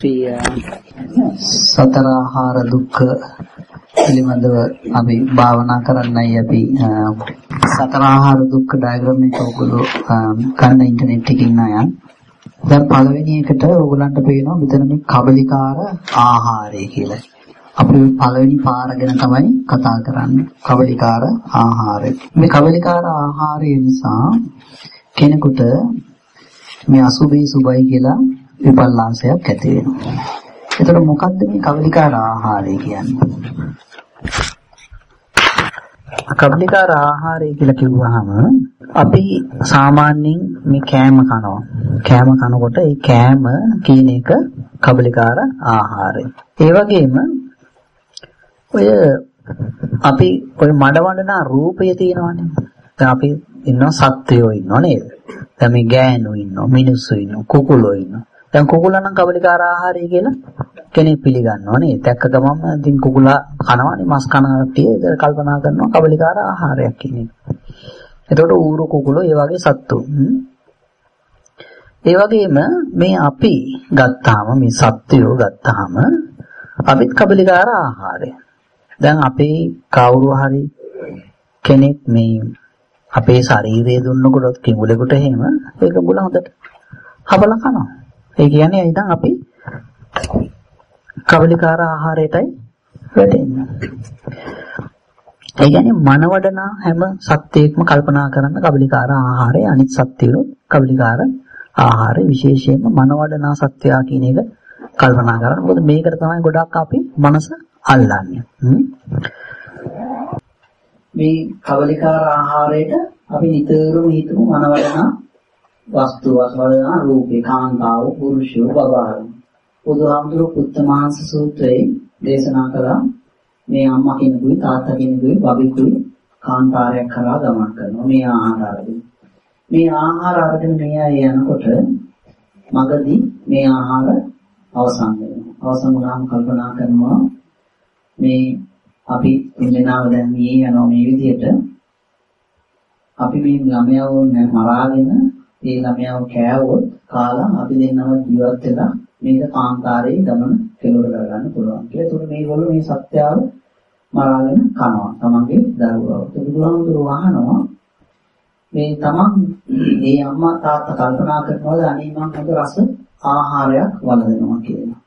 ප්‍රිය සතර ආහාර දුක්ඛ පිළිබඳව අපි භාවනා කරන්නයි අපි සතර ආහාර දුක්ඛ ඩයග්‍රෑම් එක ඔයගොල්ලෝ ගන්න ඉන්ටර්නෙට් එකකින් අයන් දැන් පළවෙනි එකට ඕගලන්ට පේනවා මෙතන මේ කබලිකාර ආහාරය කියලා. අපි පළවෙනි පාර ගැන තමයි කතා කරන්නේ. කබලිකාර ආහාරය. මේ කබලිකාර ආහාරය නිසා කෙනෙකුට මේ අසුභී සුභයි කියලා විපල්ලාංශයක් ඇති වෙනවා. එතකොට මොකද්ද මේ කබලිකාර ආහාරය කියන්නේ? කබලිකාර ආහාරය කියලා කිව්වහම අපි සාමාන්‍යයෙන් මේ කෑම කනවා. කෑම කනකොට ඒ කෑම කියන එක කබලිකාර ආහාරය. ඒ වගේම ඔය අපි ඔය මඩවඩනා රූපය තියෙනවනේ. දැන් අපි ඉන්නවා සත්වයෝ ඉන්නව නේද? දැන් මේ ගෑනු ඉන්නවා, මිනිස්සු ඉන්නවා, කුකුලෝ ඉන්නවා. දැන් කුකුලා නම් කබලිකාර ආහාරය කියලා කෙනෙක් පිළිගන්නවා නේද? දැක්ක ගමන්ම ඉතින් කුකුලා කනවානේ මස් කන කට්ටිය ඒක කල්පනා කරනවා කබලිකාර ආහාරයක් කියන එක. එතකොට ඌරු කුකුලෝ ඒ වගේ සත්තු. ඒ වගේම මේ අපි ගත්තාම මේ සත්වයෝ ගත්තාම අපිත් කබලිකාර ආහාරය. දැන් අපේ කවුරු හරි කෙනෙක් මේ අපේ ශරීරය දුන්නකොට කිඹුලෙකුට එහෙම ඒක බුල හොඳට හබලා කනවා. ඒ කියන්නේ ඉතින් අපි කබලිකාර ආහාරයටයි වැටෙන්නේ. ඒ කියන්නේ මනවඩනා හැම සත්‍යයක්ම කල්පනා කරන කබලිකාර ආහාරය අනිත් සත්‍යවල කබලිකාර ආහාරය විශේෂයෙන්ම මනවඩනා සත්‍යයා කියන එක කල්පනා කරන්න. මොකද මේකට තමයි ගොඩක් අපි මනස අල්ලන්නේ. මේ කබලිකාර ආහාරයට අපි නිතරම හිතමු මනවඩනා වස්තු වස්වදනා රූපේ කාන්තාව පුරුෂය බබාරු. බුදුහාමුදුරුවෝ පුත්තමාංශ සූත්‍රයේ දේශනා කළා. මේ අම්මා කෙනෙකුයි තාත්තා කෙනෙකුයි බබෙකුයි කාන්තාරයක් කරා ගමන් කරනවා. මේ ආහාර අරගෙන මේ ආහාර අරගෙන මේ අය යනකොට මගදී මේ ආහාර අවසන් වෙනවා. අවසන් වුණාම කල්පනා කරනවා මේ අපි දෙන්නාව දැන් මේ යනවා මේ විදිහට. අපි මේ ළමයාව මරාගෙන ඒ ළමයාව කෑවොත් කාලා අපි දෙන්නම ජීවත් වෙලා මේක කාන්තාරයේ ගමන කෙලවර කරගන්න පුළුවන් කියලා. ඒතකොට මේගොල්ලෝ මේ සත්‍යාව මරාගෙන කනවා. තමන්ගේ දරුවව. ඒක බුදුහාමුදුරුවෝ අහනවා මේ තමන් මේ අම්මා තාත්තා කල්පනා කරනවාද අනේ මං හොඳ රස ආහාරයක් වළඳනවා කියලා.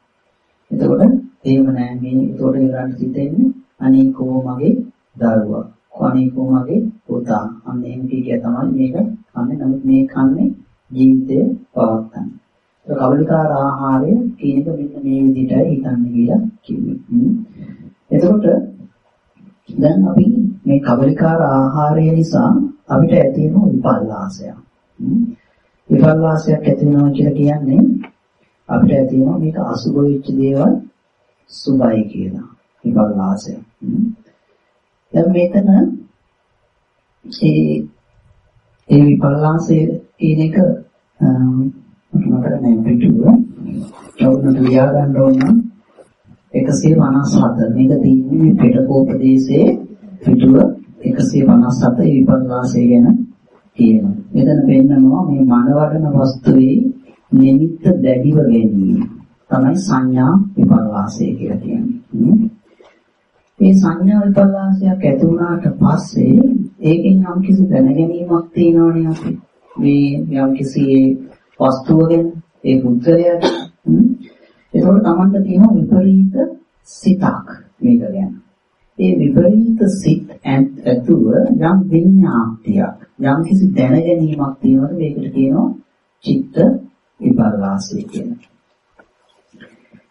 එතකොට එහෙම නෑ මේ ඒතකොට ඉරන් සිතෙන්නේ අනේ කෝ මගේ දරුවා. අනේ කෝ මගේ පුතා. අන්න එහෙම කිය තමයි මේක කන්නේ. නමුත් මේ කන්නේ ජීවිතය පවත්තන්න. ඒ කවලිකාර ආහාරය කියන එක මෙන්න මේ විදිහටයි හිතන්න කියලා කිව්වේ. එතකොට දැන් අපි මේ කවලිකාර ආහාරය නිසා අපිට ඇති වෙන විපල්ලාසයක්. විපල්ලාසයක් ඇති වෙනවා කියලා කියන්නේ අපිට ඇති වෙනවා මේක අසුබ වෙච්ච දේවල් සුබයි කියලා. විපල්ලාසය. දැන් මෙතන ඒ ඒ විපල්ලාසය කියන එක මට මතක නැහැ පිටුව. චෞද්දට ලියා ගන්න ඕන නම් 157 මේක තියෙන්නේ පිටකෝපදේශයේ පිටුව 157 විපල්ලාසය ගැන කියනවා. මෙතන පෙන්නනවා මේ මනවඩන වස්තුවේ නිමිත්ත දැඩිව ගැනීම තමයි සංඥා විපල්ලාසය කියලා කියන්නේ. මේ සංඥා විපල්ලාසයක් ඇති වුණාට පස්සේ ඒකෙන් යම්කිසි දැනගැනීමක් තියෙනවනේ අපි. මේ යම්කිසි වස්තුව ගැන ඒ පුද්ගලයාට ඒකෝට Tamanda තියෙන විපරීත සිතක් මේක ගැන. ඒ විපරීත සිත් ඇතුව යම් විඤ්ඤාප්තියක් යම් කිසි දැනගැනීමක් තියෙනවද මේකට කියනවා චිත්ත විපල්ලාසය කියලා.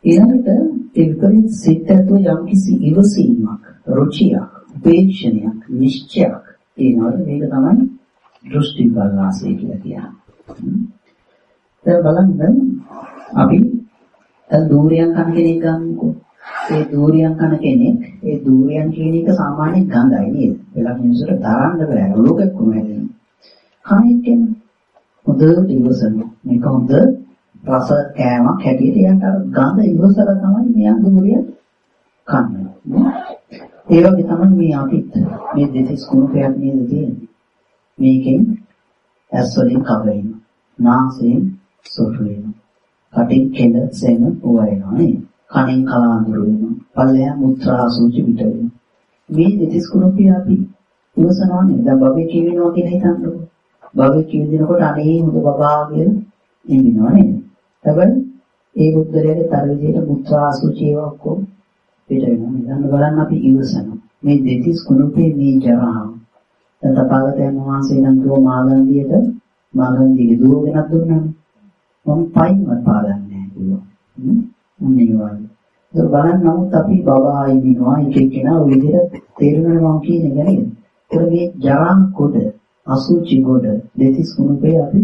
ඊළඟට ඒ විපරීත සිත් ඇතුව යම් කිසි ඉවසීමක්, රුචියක්, උපේක්ෂණයක්, නිශ්චයක් තියෙනවද මේක තමයි දෘෂ්ටි විපල්ලාසය කියලා කියන්නේ. දැන් බලන්න අපි දැන් දූරියන් කන කෙනෙක් ගන්නකො. ඒ දූරියන් කන කෙනෙක් ඒ දූරියන් කියන එක සාමාන්‍ය ගඳයි නේද? වෙලක් මිනිස්සුන්ට දරන්න බෑ. ලෝකෙක කොහොමද? කණෙක් කියන්නේ හොඳට ඉවසන. මේක හොඳ රස කෑමක් හැටියට යට අර ගඳ ඉවසලා තමයි මෙයා දූරිය කන්නේ. ඒ වගේ තමයි මේ අපිත් මේ දෙතිස් කුණුපයක් නේද තියෙන්නේ. මේකෙන් ඇස් වලින් කව වෙනවා. නාසයෙන් සොටු වෙනවා. කටින් කෙල සෙම උවයනවා නේද? කණෙන් කලාඳුරු වෙනවා. පල්ලෙහා මුත්‍රා සූචි පිට වෙනවා. මේ දෙතිස් කුණුපිය අපි ඉවසනවා නේද? දැන් බබේ කියවෙනවා කියලා හිතන්නකො. බබේ කියවිනකොට අනේ හොඳ බබා කියලා ඉන්නවා නේද? හැබැයි ඒ බුද්ධලයේ තර විදියට මුත්‍රා අසුචි ඒවා ඔක්කොම පිට වෙනවා. දැන් බලන්න අපි ඉවසනවා. මේ දෙතිස් කුණුපේ මේ ජරාව. දැන් තථාගතයන් වහන්සේ නම් දුව මාගන්දියට මාගන්දියේ දුව වෙනත් දුන්නානේ. මම පයින්වත් පාදන්නේ නැහැ කිව්වා. මොන්නේ වගේ. ඒක බලන්න නමුත් අපි බබා ඉන්නවා එක එක්කෙනා ඔය විදිහට තේරෙනවා මම කියන එක නේද? ඒක මේ ජරා කොට අසුචි කොට දෙතිස් කුණුපේ අපි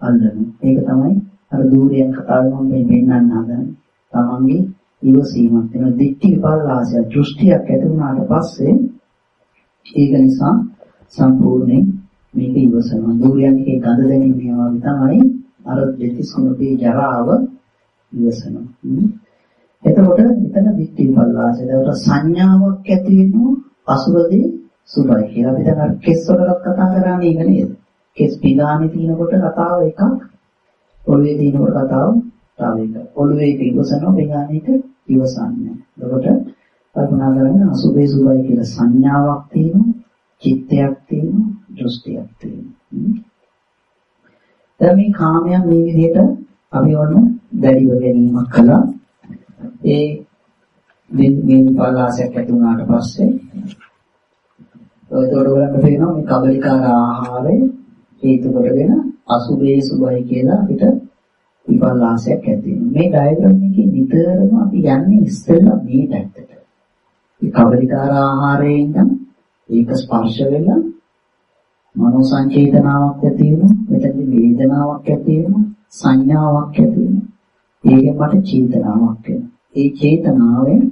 අල්ලනවා. ඒක තමයි අර දූරයන් කතාවෙන් මම මේ පෙන්නන්න හදන්නේ. තමන්ගේ ඉවසීමක් වෙන දික්ටි විපල්ලාසය දෘෂ්ටියක් ඇති වුණාට පස්සේ ඒක නිසා සම්පූර්ණයෙන් මේක ඉවසනවා. දූරයන්ගේ ගඳ දැනීම වගේ තමයි අර දෙතිස් කුණුපේ ජරාව ඉවසනවා. එතකොට එතන දික්ටි විපල්ලාසය. ඒකට සංඥාවක් ඇති වෙනවා අසුරදී සුභයි කියලා. අපි දැන් අර කෙස් වලට කතා කරන්නේ ඒක නේද? කෙස් පිගානේ තිනකොට කතාව එකක් ඔළුවේ තියෙනකොට කතාව තව එක. ඔළුවේ එක ඉවසනවා වෙනානිට ඉවසන්නේ. එතකොට කල්පනා කරගෙන අසුබේ සුබයි කියලා සංඥාවක් තියෙනවා, චිත්තයක් තියෙනවා, දෘෂ්ටියක් තියෙනවා. දැන් මේ කාමයන් මේ විදිහට අපි වොන්න දැඩිව ගැනීමක් කළා. ඒ මේ මේ පලාසයක් ඇති වුණාට පස්සේ ඒතකොට බලන්න පේනවා මේ කබලිකාර ආහාරය හේතු කොටගෙන අසුභේ සුභයි කියලා අපිට විපල්ලාසයක් ඇති වෙනවා. මේ ඩයග්‍රෑම් එකේ නිතරම අපි යන්නේ ඉස්සෙල්ලා මේ පැත්තට. මේ කවරිකාර ආහාරයෙන් නම් ඒක ස්පර්ශ වෙලා මනෝ සංචේතනාවක් ඇති වෙනවා. මෙතනදී වේදනාවක් ඇති වෙනවා. සංඥාවක් ඇති වෙනවා. ඒකෙන් මට චේතනාවක් වෙනවා. ඒ චේතනාවෙන්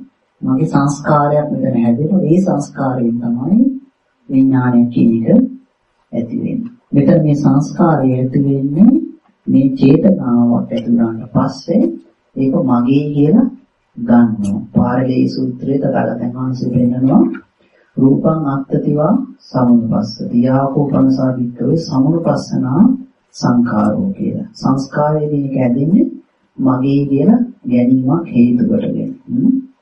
මගේ සංස්කාරයක් මෙතන හැදෙනවා. ඒ සංස්කාරයෙන් තමයි විඥානය කියන එක ඇති වෙන්නේ. මෙතන මේ සංස්කාරය ඇති වෙන්නේ මේ චේතනාවක් ඇති වුණාට පස්සේ ඒක මගේ කියලා ගන්නවා. පාරලී සූත්‍රයේ තථාගතයන් වහන්සේ පෙන්නනවා රූපං අත්තතිවා සමුපස්සති. යාකෝපනසා වික්කවේ සමුපස්සනා සංඛාරෝ කියලා. සංස්කාරයේදී මේක ඇදෙන්නේ මගේ කියලා ගැනීමක් හේතු කොටගෙන.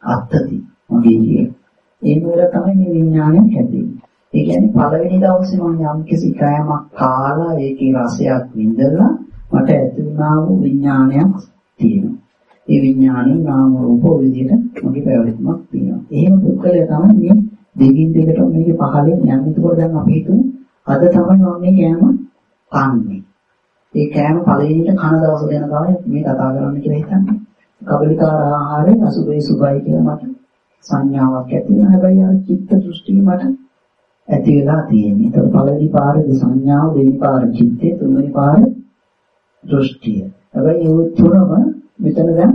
අත්තති මගේ කියලා. ඒ වල තමයි මේ විඥානය හැදෙන්නේ. ඒ කියන්නේ පළවෙනි දවසේ මම යම් කිසි කෑමක් කාලා ඒකේ රසයක් විඳලා මට ඇති වුණා වූ විඥානයක් තියෙනවා. ඒ විඥානේ නාම රූප විදිහට මගේ පැවැත්මක් තියෙනවා. එහෙම පුද්ගලය තමයි මේ දෙකින් දෙකට මේක පහලෙන් යන්නේ. ඒකෝට දැන් අපි හිතමු අද තමයි මම මේ කෑම කන්නේ. ඒ කෑම පළවෙනිට කන දවස ගැන තමයි මේ කතා කරන්න කියලා හිතන්නේ. කබලිකාර ආහාරය අසුබේ සුබයි කියලා මට සංඥාවක් ඇති වෙනවා. හැබැයි අර චිත්ත දෘෂ්ටි මට ඇති වෙලා තියෙන්නේ. ඒක පළවෙනි පාරේ සංඥාව, දෙවෙනි පාරේ චිත්තය, තුන්වෙනි පාරේ දෘෂ්ටිය. හැබැයි ඒ තුනම මෙතන දැන්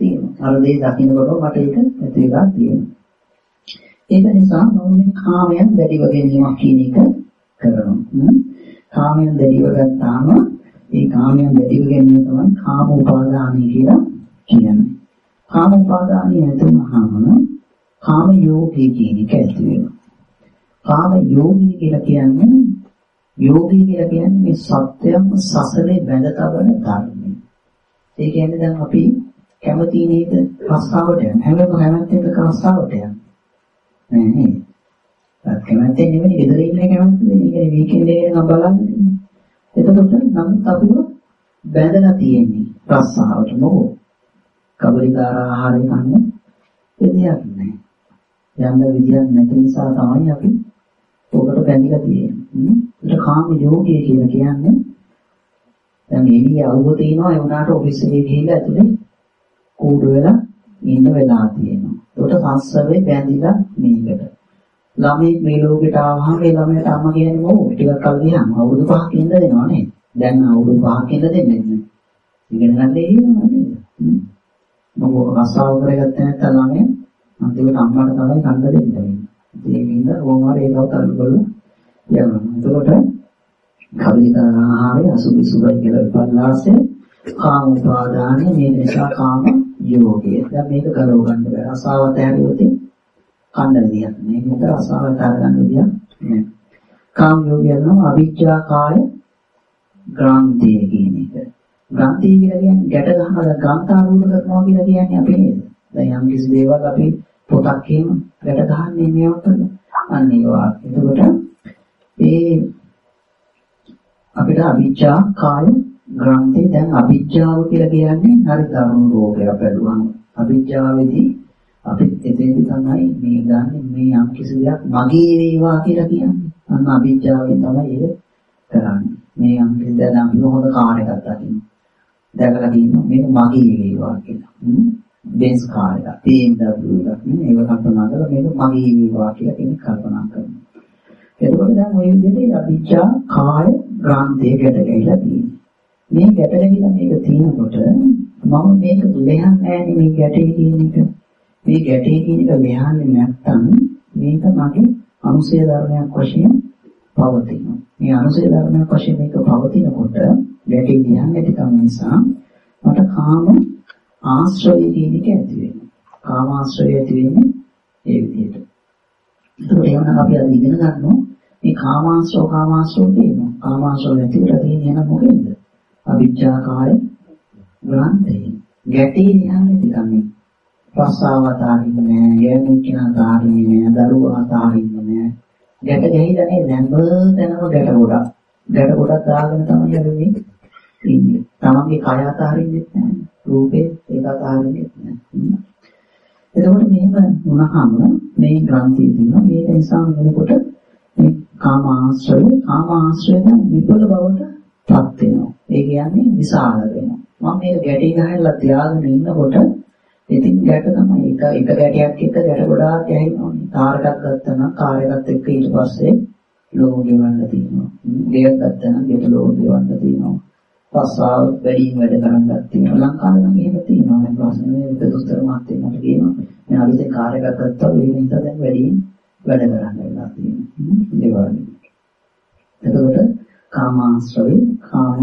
තියෙනවා. අර දේ දකින්නකොට මට ඒක ඇති වෙලා තියෙනවා. ඒක නිසා මම මේ කාමයන් දැඩිව ගැනීමක් කියන එක කරනවා. කාමයන් දැඩිව ගත්තාම ඒ කාමයන් දැඩිව ගැනීම තමයි කාම උපාදානයි කියලා කියන්නේ. කාම උපාදානය නැතුනහම කාම යෝගී කියන එක ඇති වෙනවා. කාම යෝගී කියලා කියන්නේ යෝගී කියලා කියන්නේ මේ සත්‍යයන් සසලේ බැඳ තබන ධර්මය. ඒ කියන්නේ දැන් අපි කැමති නේද රස්සාවට යන්න. හැමෝම කැමැත්තෙන් රස්සාවට යන්න. නෑ නේද? ඒත් කැමැත්තෙන් නෙමෙයි ගෙදර ඉන්න කැමැත්තද? ඒකනේ වීකෙන්ඩ් එකේ නම් බලන්නේ. එතකොට නමුත් අපිව බැඳලා තියෙන්නේ රස්සාවට මොකෝ? කබලිකාර ආහාරය කන්න විදියක් නෑ. යන්න විදියක් නැති නිසා තමයි අපි ඔකට බැඳිලා තියෙන්නේ. ඒක කාම යෝගය කියලා කියන්නේ දැන් එළිය අවුව තියෙනවා ඒ වුණාට ඔෆිස් එකේ ගිහිල්ලා ඇතුලේ කූඩු වෙලා ඉන්න වෙලා තියෙනවා. ඒකට සංස්සවේ බැඳිලා මේකට. ළමයි මේ ලෝකෙට ආවහම ඒ ළමයට අම්මා කියන්නේ මොකෝ ටිකක් කල් ගියාම අවුරුදු 5ක් ඉන්න දෙනවා නේද? දැන් අවුරුදු 5ක් ඉන්න දෙන්නේ නැහැ. ඉගෙන ගන්න දෙනවා නේද? මොකෝ රස්සාව කරගත්තේ නැත්නම් ළමයා අන්තිමට අම්මට තමයි කන්න දෙන්නේ. ඒකින්ද ඕමාර ඒකව තල්ලු කරලා යනවා. එතකොට කවිතා ආහාරය අසුභි සුභයි කියලා විපල්ලාසේ කාම උපාදානය මේ නිසා කාම යෝගය. දැන් මේක කරව ගන්න බෑ. රසාවත හැරියොත් කන්න විදියක් නෑ. මේක රසාවත ගන්න විදියක් නෑ. කාම යෝගය නම් අවිජ්ජා කාය ග්‍රාන්තිය කියන එක. ග්‍රන්ථි කියලා කියන්නේ ගැට ගන්නවා ග්‍රන්ථාරූඪ කරනවා කියලා කියන්නේ අපි නේද? දැන් යම් කිසි දේවල් අපි පොතක් එහෙම ගැට ගහන්නේ මේවට අන්න ඒ වාක්‍ය. එතකොට ඒ අපිට අවිජ්ජා කාය ග්‍රන්ථේ දැන් අවිජ්ජාව කියලා කියන්නේ හරි දරුණු රෝගයක් බැලුවම අවිජ්ජාවේදී අපි එතෙන්දි තමයි මේ ගන්න මේ යම් කිසි දෙයක් මගේ වේවා කියලා කියන්නේ. අන්න අවිජ්ජාවෙන් තමයි ඒක කරන්නේ. මේ යම් කිසි දෙයක් අපි හොඳ කාර් එකක් දකින්න. දැකලා කියනවා මේක මගේ වේවා කියලා. බෙන්ස් කාර් එකක්, BMW එකක් නේ. ඒක කල්පනා කරලා මේක මගේ වේවා කියලා කෙනෙක් කල්පනා කරනවා. එතකොට දැන් ওই විදිහට අවිජ්ජා කාය ග්‍රාන්තයේ ගැට ගැහිලා තියෙනවා. මේ ගැට ගැහිලා මේක තියෙනකොට මම මේක ලෙහන්නේ නැහැ මේ ගැටේ කියන එක. මේ ගැටේ කියන එක ලෙහන්නේ නැත්තම් මේක මගේ අනුසය ධර්මයක් වශයෙන් පවතිනවා. මේ අනුසය ධර්මයක් වශයෙන් මේක පවතිනකොට ගැටේ ලියන්නේ නැතිකම නිසා මට කාම ආශ්‍රය කියන එක ඇති වෙනවා. කාම ආශ්‍රය ඇති වෙන්නේ ඒ විදිහට. ඒකට එවනම් අපි අද ඉගෙන ගන්නවා මේ කාමාශ්‍රව කාමාශ්‍රව කියනවා. කාමාශ්‍රව ඇති වෙලා තියෙන්නේ එන මොකෙන්ද? අවිජ්ජාකාරය ග්‍රන්ථේ. ගැටේ ලියන්නේ තිකන්නේ. රසාවතාරින්නේ නෑ, යන්නේ අතාරින්නේ නෑ, දරුවා අතාරින්නේ නෑ. ගැට ගැහිලා නේ දැන් බතනම ගැට ගොඩක්. ගැට ගොඩක් දාගෙන තමයි අපි මේ ඉන්නේ. තමන්ගේ කය අතාරින්නෙත් නෑ. රූපේ ඒක අතාරින්නෙත් නෑ. එතකොට මෙහෙම වුණාම මේ ග්‍රන්ථිය තියෙනවා. මේක නිසා වෙනකොට මේ කාම ආශ්‍රය, කාම ආශ්‍රය දැන් විපල බවට පත් වෙනවා. ඒ කියන්නේ විශාල වෙනවා. මම මේක ගැටි ගහලා තියාගෙන ඉන්නකොට ඉතින් ගැට තමයි එක එක ගැටයක් එක්ක ගැට ගොඩාක් ඇහෙනවා. කාර් එකක් ගත්තා නම් කාර් එකත් එක්ක ඊට පස්සේ ලෝගෝ ගෙවන්න තියෙනවා. ගෙයක් ගත්තා නම් ගෙට ලෝගෝ ගෙවන්න තියෙනවා. පස්සාව වැඩිම වැඩ කරන්නත් තියෙනවා. ලංකාවේ නම් එහෙම තියෙනවා. මේ ප්‍රශ්න මේ විදුස්තර මාත්‍යෙ මට කියනවා. මේ අලුතෙන් කාර් එකක් ගත්තා ඒ නිසා දැන් වැඩිම වැඩ කරන්න වෙලා තියෙනවා. ඒ වගේ. එතකොට කාමාශ්‍රවේ කාම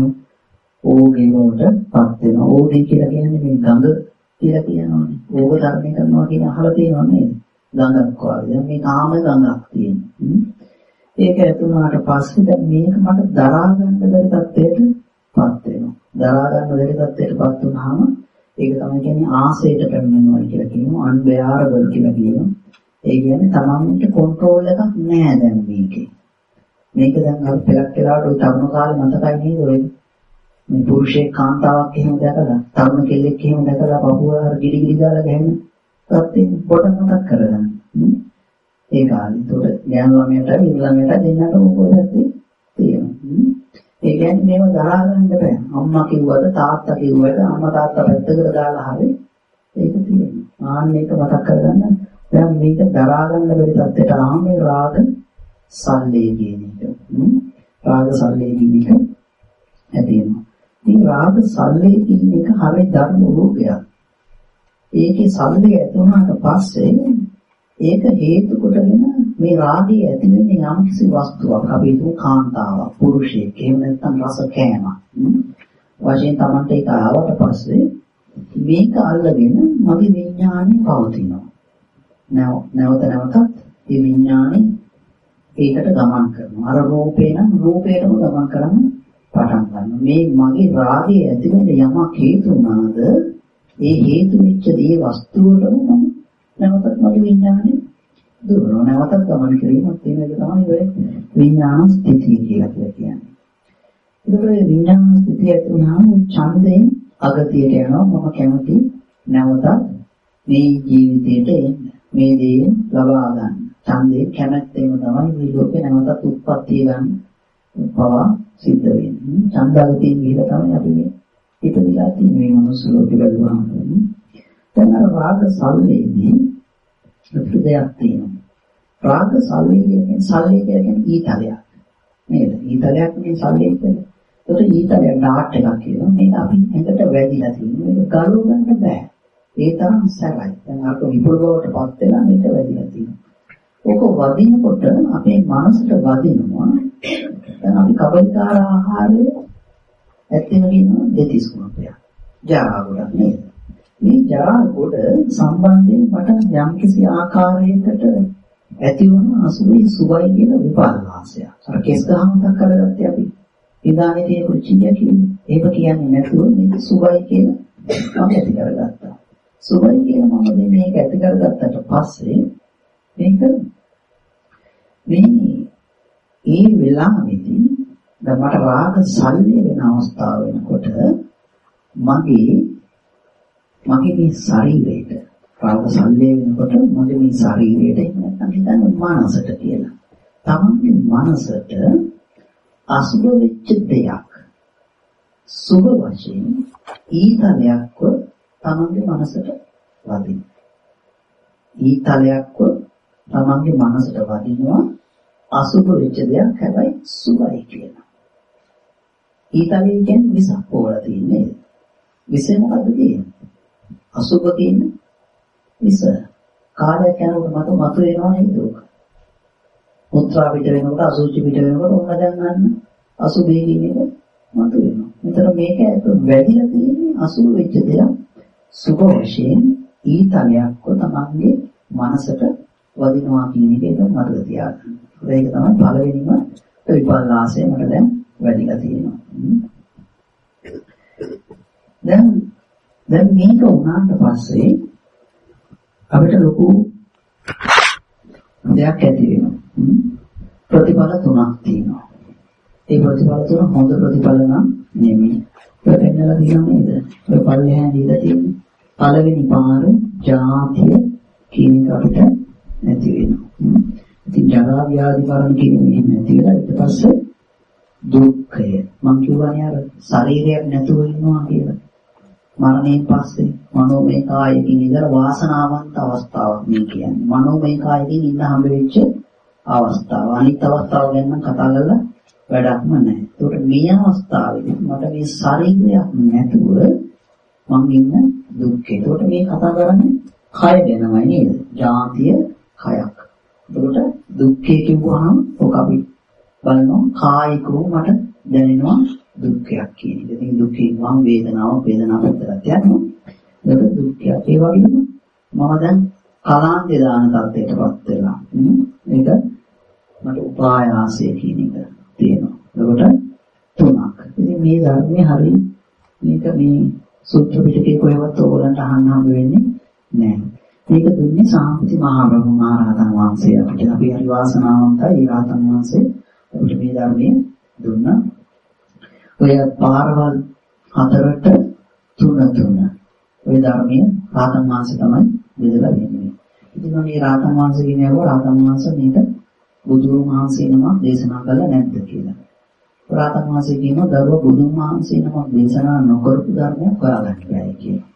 ඕගේ වලටපත් වෙනවා. ඕගේ කියලා කියන්නේ මේ ගඟ කියලා කියනවානේ. ඕක ධර්මය කරනවා කියන අහලා තියෙනව නේද? ගඟක් වගේ. මේ කාම ගඟක් තියෙනවා. ඒක ඇතුණාට පස්සේ දැන් මේක මට දරා ගන්න බැරි තත්ත්වයකටපත් වෙනවා. දරා ගන්න බැරි තත්ත්වයකටපත් වුනහම ඒක තමයි කියන්නේ ආසයට පැමිණෙනවා කියලා කියනවා. අන්බයාරබල් කියලා කියනවා. ඒ කියන්නේ තමන්ට කන්ට්‍රෝල් එකක් නෑ දැන් මේකේ. මේක දැන් අර පෙරක් වෙලාවට ওই තරුණ කාලේ මතකයි නේද ඔය මේ පුරුෂයෙක් කාන්තාවක් එහෙම දැකලා තරුණ කෙල්ලෙක් එහෙම දැකලා බබුව අර ගිඩි ගිඩි දාලා ගහන තත්ත්වෙ පොඩ මතක් කරගන්න. ඒ කාලේ උඩ ගෑනු ළමයට ඉන්න ළමයට දෙන්නට ඕකෝලatti තියෙනවා. ඒ කියන්නේ මේව දරා ගන්න බෑ. අම්මා කිව්වද තාත්තා කිව්වද අම්මා තාත්තා පැත්තකට දාලා හරි ඒක තියෙනවා. ආන්න ඒක මතක් කරගන්න. දැන් මේක දරා ගන්න බැරි තත්ත්වයට ආම මේ රාග සල්ලේ කියන එක. රාග සල්ලේ කියන එක ඇති වෙනවා. මේ රාග සල්ලේ කියන එක හරිය ධර්ම රූපයක්. ඒකේ සල්ලේ ඇති වුණාට පස්සේ ඒක හේතු කොටගෙන මේ රාගය ඇති වෙන්නේ යම් කිසි වස්තුවක් අපි හිතමු කාන්තාවක් පුරුෂයෙක් එහෙම නැත්නම් රස කෑමක් වශයෙන් Tamante ඒක ආවට පස්සේ මේක අල්ලගෙන මගේ විඥානය පවතිනවා නැවත නැවතත් මේ විඥානේ ඒකට ගමන් කරනවා. අර රූපේ නම් රූපේටම ගමන් කරන්න පටන් ගන්නවා. මේ මගේ රාගය ඇති වෙන්න යමක් හේතු වුණාද? ඒ හේතු වෙච්ච දේ වස්තුවටම මම නැවතත් මගේ විඥානේ දුරව නැවතත් ගමන් කිරීමක් තියෙන එක තමයි ඔය විඥාන ස්ථිතිය කියලා කියන්නේ. ඒකෝර විඥාන ස්ථිතිය තුනම ඡන්දයෙන් අගතියට යනවා. මම කැමති නැවතත් මේ ජීවිතයට එන්න. මේ දේ ලබා ගන්න. ඡන්දයෙන් කැමැත්තෙම තමයි මේ ලෝකේ නැවතත් උත්පත්ති ගන්න පවා සිද්ධ වෙන්නේ. ඡන්දාගතියෙන් ගිහලා තමයි අපි මේ ඉපදිලා තියෙන්නේ මේ මනුස්ස ලෝකෙ බැලුවාම. දැන් අර රාග සල්ලේදී අපිට දෙයක් තියෙනවා. රාග සල්ලේ කියන්නේ සල්ලේ කියන්නේ ඊතලයක්. නේද? ඊතලයක් නේ සල්ලේ කියන්නේ. ඒකට ඊතලයක් ඩාට් එකක් කියනවා. මේක අපි ඇඟට වැදිලා තියෙනවා. මේක ගලව ගන්න බෑ. ඒ තරම් සැරයි. දැන් අර විපුල බවට පත් වෙලා මේක වැදිලා තියෙනවා. ඕක වදිනකොට අපේ මනසට වදිනවා. දැන් අපි කබලිකාර ආහාරය ඇත්තම කියනවා දෙතිස් කුණපයක්. ජරා ගොඩක් නේද? මේ ජරා කොට සම්බන්ධයෙන් මට යම්කිසි ආකාරයකට ඇති වුණ අසුභී සුවයි කියන විපල්ලාසය. අර කෙස් ගහමක් කරගත්තේ අපි. ඉදානිතේ කුච්චිය කියන්නේ. ඒක කියන්නේ නැතුව මේක සුභයි කියලා මම ඇති කරගත්තා. සුභයි කියලා මම මේක ඇති කරගත්තට පස්සේ මේක මේ ඒ වෙලාවේදී දැන් මට රාග සල්ලි වෙන අවස්ථාව වෙනකොට මගේ මගේ මේ ශරීරයට රාග සල්ලි වෙනකොට මගේ මේ ශරීරයට නැත්නම් හිතන්නේ මනසට කියලා. තමන්ගේ මනසට අසුබ වෙච්ච දෙයක් සුබ වශයෙන් ඊතලයක්ව තමන්ගේ මනසට වදින. ඊතලයක්ව තමන්ගේ මනසට වදිනවා අසුබ වෙච්ච දෙයක් හැබැයි සුබයි කියනවා. ඊතලයේ කියන්නේ විසක් පොවලා තියෙන්නේ. විසය මොකද්ද කියන්නේ? අසුබ කියන්නේ විස. කාලයක් යනකොට මට මතු වෙනවා නේද උක? මුත්‍රා පිට වෙනකොට අසුචි පිට වෙනකොට ඔන්න දැන් ගන්න අසුබේ කියන එක මතු වෙනවා. මෙතන මේක වැඩිලා තියෙන්නේ අසුබ වෙච්ච දෙයක් සුබ වශයෙන් ඊතලයක්ව තමන්ගේ මනසට වදිනවා කියන එක ඒක මතක තියාගන්න. ඒක තමයි පළවෙනිම විපල්ලාසය මට දැන් වැඩිලා තියෙනවා. දැන් දැන් මේක වුණාට පස්සේ අපිට ලොකු දෙයක් ඇති වෙනවා. ප්‍රතිඵල තුනක් තියෙනවා. ඒ ප්‍රතිඵල තුන හොඳ ප්‍රතිඵල නම් නෙමෙයි. ඒක පෙන්නලා තියෙනවා නේද? ඔය පල්ලෙහාන් දීලා තියෙන්නේ. පළවෙනි පාර ජාතිය කියන එක අපිට නැති වෙනවා. ඉතින් ජරා ව්‍යාධි මරණ කියන මේ නැති වෙලා ඊට පස්සේ දුක්ඛය. මං කියවනේ අර ශරීරයක් නැතුව ඉන්නවා කියලා. මරණයෙන් පස්සේ මනෝමය කායකින් ඉඳලා වාසනාවන්ත අවස්ථාවක් මේ කියන්නේ. මනෝමය කායකින් ඉඳ හම්බ වෙච්ච අවස්ථාව. අනිත් අවස්ථාව ගැන කතා කරලා වැඩක්ම නැහැ. ඒකට මේ අවස්ථාවේදී මට මේ ශරීරයක් නැතුව මම ඉන්න දුක්ඛේ. ඒකට මේ කතා කරන්නේ කය ගැනමයි නේද? ජාතිය කයක්. ඒකට දුක්ඛේ කිව්වහම ඔක අපි බලනවා කායිකව මට දැනෙනවා දුක්ඛයක් කියන එක. ඉතින් දුක්ඛේ වම් වේදනාව වේදනාව පැත්තට යනවා. ඒක දුක්ඛයක්. ඒ වගේම මම දැන් කලාන්තේ දාන තත්ත්වයටපත් වෙලා. මේක මට උපායාසය කියන එක තියෙනවා. ඒකට තුනක්. ඉතින් මේ ධර්මයේ හරිය මේක මේ සූත්‍ර පිටකේ කොහෙවත් ඕගලන්ට අහන්න හම්බ වෙන්නේ නැහැ. මේක දුන්නේ සාම්පති මහා බ්‍රහ්ම මහරහතන් වහන්සේ අපිට. අපි හරි වාසනාවන්තයි ඒ රහතන් වහන්සේ අපිට මේ ධර්මයේ දුන්නා. ඔය පාරවල් හතරට තුන තුන. ඔය ධර්මයේ රහතන් වහන්සේ තමයි බෙදලා දෙන්නේ. ඉතින් මේ රහතන් වහන්සේ කියනකොට රහතන් වහන්සේ මේක බුදුන් වහන්සේ නමක් දේශනා කළා නැද්ද කියලා. රහතන් වහන්සේ කියනවා දරුවා බුදුන් වහන්සේ නමක් දේශනා නොකරපු ධර්මයක් හොයාගන්න බෑ කියලා.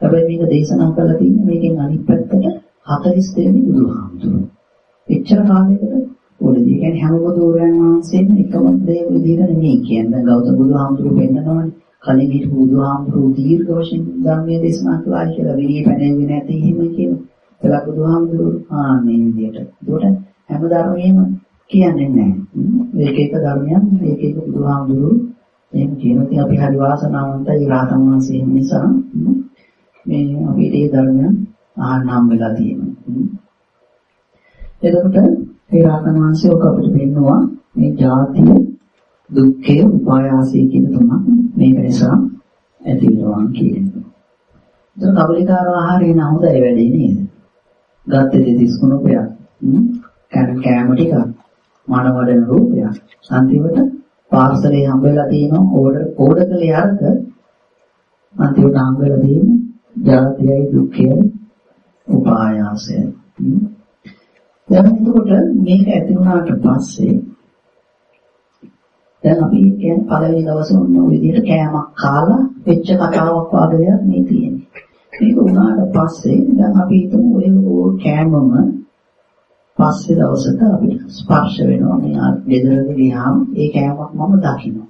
හැබැයි මේක දේශනා කරලා තියෙන්නේ මේකෙන් අනිත් පැත්තට 40 දෙනෙක් බුදුහාමුදුරුවෝ. එච්චර කාලයකට පොළදී කියන්නේ හැම බුදුරයන් වහන්සේම එකම දේ විදිහට නෙමෙයි කියන්නේ. දැන් ගෞතම බුදුහාමුදුරුවෝ පෙන්නනවානේ. කලින් හිටපු බුදුහාමුදුරුවෝ දීර්ඝ වශයෙන් ධර්මයේ දේශනා කළා කියලා විනය පැනෙන්නේ නැති හිම කියන. ඒක බුදුහාමුදුරුවෝ ආන්නේ විදිහට. ඒකට හැම ධර්මයේම කියන්නේ නැහැ. මේක එක ධර්මයක් මේක එක බුදුහාමුදුරුවෝ එහෙම කියන ඉතින් අපි හරි වාසනාවන්තයි රාතන් වහන්සේ නිසා මේ අපිට මේ ධර්මයන් අහන්න හම් වෙලා තියෙනවා. එතකොට ඒ රාතන් වහන්සේ ඔක අපිට පෙන්නවා මේ ජාතිය දුක්ඛය උපායාසය කියන තුනක් මේක නිසා ඇති වෙනවා කියන්නේ. ඒක කබලිකාර ආහාරය නම් හොඳයි වැඩේ නේද? ගත්තේ දෙතිස් කුණුපයක්. කෑම කෑම ටික මනවඩන රූපයක්. අන්තිමට පාර්සලේ හම්බෙලා තියෙනවා ඕඩර් ඕඩර් කළේ අරක අන්තිමට හම්බෙලා තියෙන්නේ ජාතියයි දුක්ඛයයි උපායාසය. දැන් එතකොට මේක ඇති වුණාට පස්සේ දැන් අපි කියන්නේ පළවෙනි දවසේ ඔන්න ඔය විදිහට කෑමක් කාලා වෙච්ච කතාවක් වගේ දෙයක් මේ තියෙන්නේ. මේක වුණාට පස්සේ දැන් අපි හිතමු ඔය කෑමම පස්සේ දවසක අපිට ස්පර්ශ වෙනවා මේ ගෙදරට ගියාම ඒ කෑමක් මම දකිනවා.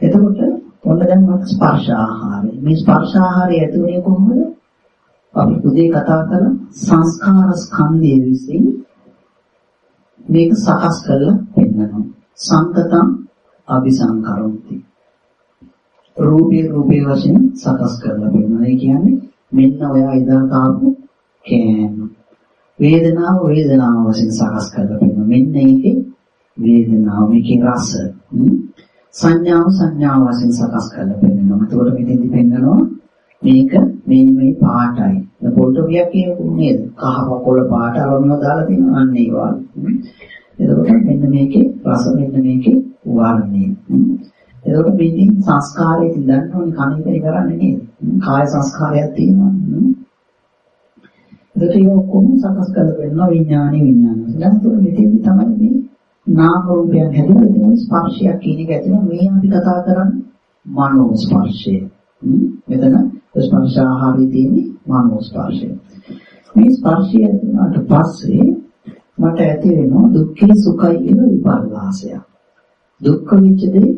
එතකොට ඔන්න දැන් මට ස්පර්ශ ආහාරය. මේ ස්පර්ශ ආහාරය ඇතුලේ කොහොමද? අපි උදේ කතා කරන සංස්කාර ස්කන්ධය විසින් මේක සකස් කරලා පෙන්නනවා. සංකතං අபிසංකරොන්ති. රූපේ රූපේ වශයෙන් සකස් කරලා පෙන්නනවා. ඒ කියන්නේ මෙන්න ඔයා ඉදා කාපු කෑම. වේදනාව වේදනාව වශයෙන් සකස් කරලා පෙන්නනවා. මෙන්න ඒකේ වේදනාව මේකේ රස. සංඥාව සංඥාව වශයෙන් සකස් කරලා පෙන්නනවා. එතකොට මෙතෙන්දි පෙන්නනවා මේක මේ මේ පාටයි. පොල්ටෝගියක් කියපු නේද? කහ කොළ පාට අරමුණ දාලා තියෙනවා අන්න ඒ වගේ. එතකොට මෙන්න මේකේ රස මෙන්න මේකේ වර්ණය. එතකොට මේ සංස්කාරයේ දන්න ඕනේ කණිකරි කරන්නේ නේද? කාය සංස්කාරයක් තියෙනවා. එතකොට ඒක ඔක්කොම සකස් කරලා වෙනවා විඥානේ විඥාන. දැන් උතන මෙතෙන්දි තමයි මේ නාම රූපයන් හැදෙලා තියෙන ස්පර්ශයක් කියන එක ඇතුළේ මේ අපි කතා කරන්නේ මනෝ ස්පර්ශය. මෙතන ස්පර්ශ ආහාරයේ තියෙන්නේ මනෝ ස්පර්ශය. මේ ස්පර්ශය ඇතුළට පස්සේ මට ඇති වෙනවා දුක්ඛේ සුඛයි කියන විපල්ලාසයක්. දුක්ඛ වෙච්ච දේ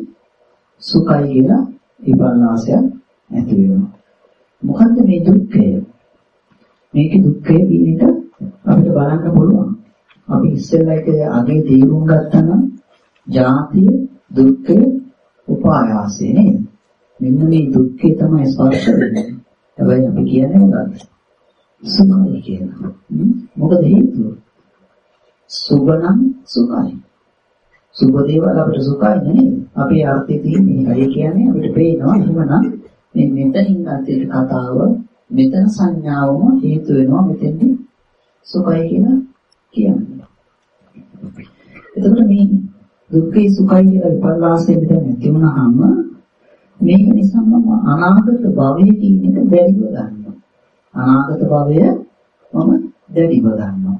සුඛයි කියලා විපල්ලාසයක් ඇති වෙනවා. මොකද්ද මේ දුක්ඛය? මේකේ දුක්ඛය කියන එක අපිට බලන්න පුළුවන්. අපි ඉස්සෙල්ලා ඒක අගේ තේරුම් ගත්තා නම් ජාතිය දුක්ඛය උපායාසය නේද? මෙන්න මේ දුක්ඛය තමයි ස්පර්ශ වෙන්නේ. හැබැයි අපි කියන්නේ මොකද්ද? සුඛය කියලා. මොකද හේතුව? සුබනම් සුඛයි. සුබ දේවල් අපිට සුඛයි නේද? අපේ අර්ථය තියෙන්නේ ඒකයි කියන්නේ අපිට පේනවා එහෙමනම් මේ මෙතනින් අන්තිම කතාව මෙතන සංඥාවම හේතු වෙනවා මෙතෙන්දී සුඛයි කියලා කියන්නේ. එතකොට මේ දුක්ඛේ සුඛයි කියලා විපල්ලාසයෙන් මෙතන නැති වුණාම මේක නිසා මම අනාගත භවයේ කියන එක දැරිව ගන්නවා. අනාගත භවය මම දැරිව ගන්නවා.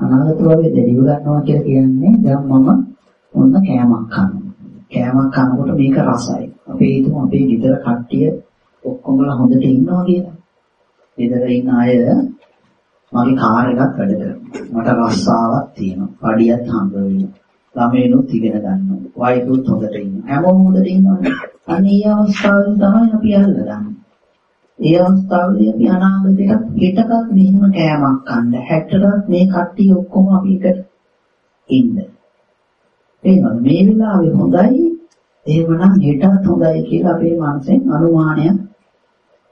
අනාගත භවයේ දැරිව ගන්නවා කියලා කියන්නේ දැන් මම ඔන්න කෑමක් කනවා. කෑමක් කනකොට මේක රසයි. අපේ හිතමු අපේ ගෙදර කට්ටිය ඔක්කොමලා හොඳට ඉන්නවා කියලා. ගෙදර ඉන්න අය මගේ කාර් එකක් වැඩ කරනවා. මට රස්සාවක් තියෙනවා. පඩියක් හම්බ වෙනවා. ළමයිනුත් ඉගෙන ගන්නවා. වයසුත් හොඳට ඉන්නවා. හැමෝම හොඳට ඉන්නවනේ. අන්න ඒ අවස්ථාවේ තමයි අපි අල්ලගන්නේ. ඒ අවස්ථාවේදී අපි අනාගතයට හෙටකත් මෙහෙම කෑමක් කන්න. හැටටත් මේ කට්ටිය ඔක්කොම අපි එකට ඉන්න. එහෙනම් මේ වෙලාවේ හොඳයි එහෙමනම් හෙටත් හොඳයි කියලා අපේ මනසෙන් අනුමානයක්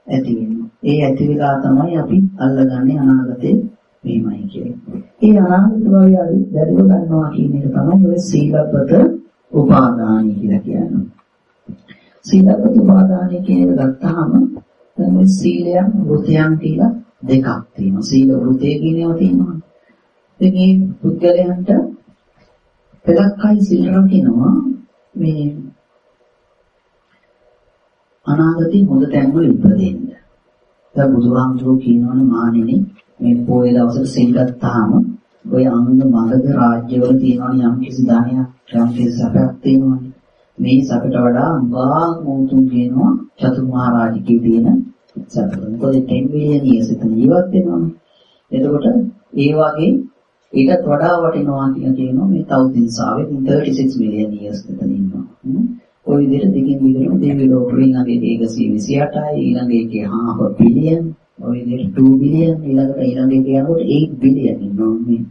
ඇති වෙනවා. ඒ ඇති වෙලා තමයි අපි අල්ලගන්නේ අනාගතේ මෙහෙමයි කියලා. ඒ අනාගත භවය දැරිව ගන්නවා කියන එක තමයි ඔය සීලබ්බත උපාදානයි කියලා කියන්නේ. සීලබ්බත උපාදානයි කියන එක ගත්තාම දැන් ඔය සීලයන් වෘතයන් කියලා දෙකක් තියෙනවා. සීල වෘතය කියන ඒවා තියෙනවා. ඉතින් මේ පුද්ගලයන්ට පෙරක්කයි සීල රකින්නවා මේ අනාගතේ හොඳ තැන්වල ඉපදෙන්න. දැන් බුදුහාමුදුරුවෝ කියනවනේ මානෙනි මේ පොයේ දවසට සිල් ගත්තාම ඔය අංග මගද රාජ්‍යවල තියෙනවනේ යම් කිසි ධනයක් යම් කිසි සැපයක් තියෙනවනේ. මේ සැපට වඩා අම්බා මොතුන් කියනවා චතුර්මහා රාජිකේ තියෙන සැප. මොකද 10 මිලියන් years එතන ජීවත් වෙනවනේ. එතකොට ඒ වගේ ඊටත් වඩා වටිනවා කියලා කියනවා මේ තවුතින්සාවේ 36 මිලියන් years එතන ඉන්නවා. ওই විදිහට දිගින් දිගටම දිව්‍ය ලෝක ඊළඟට 128යි ඊළඟට 1.5 බිලියන් ඔය විදිහට 2 බිලියන් ඊළඟට ඊළඟට යනකොට 8 බිලියන් ඉන්නවා මේ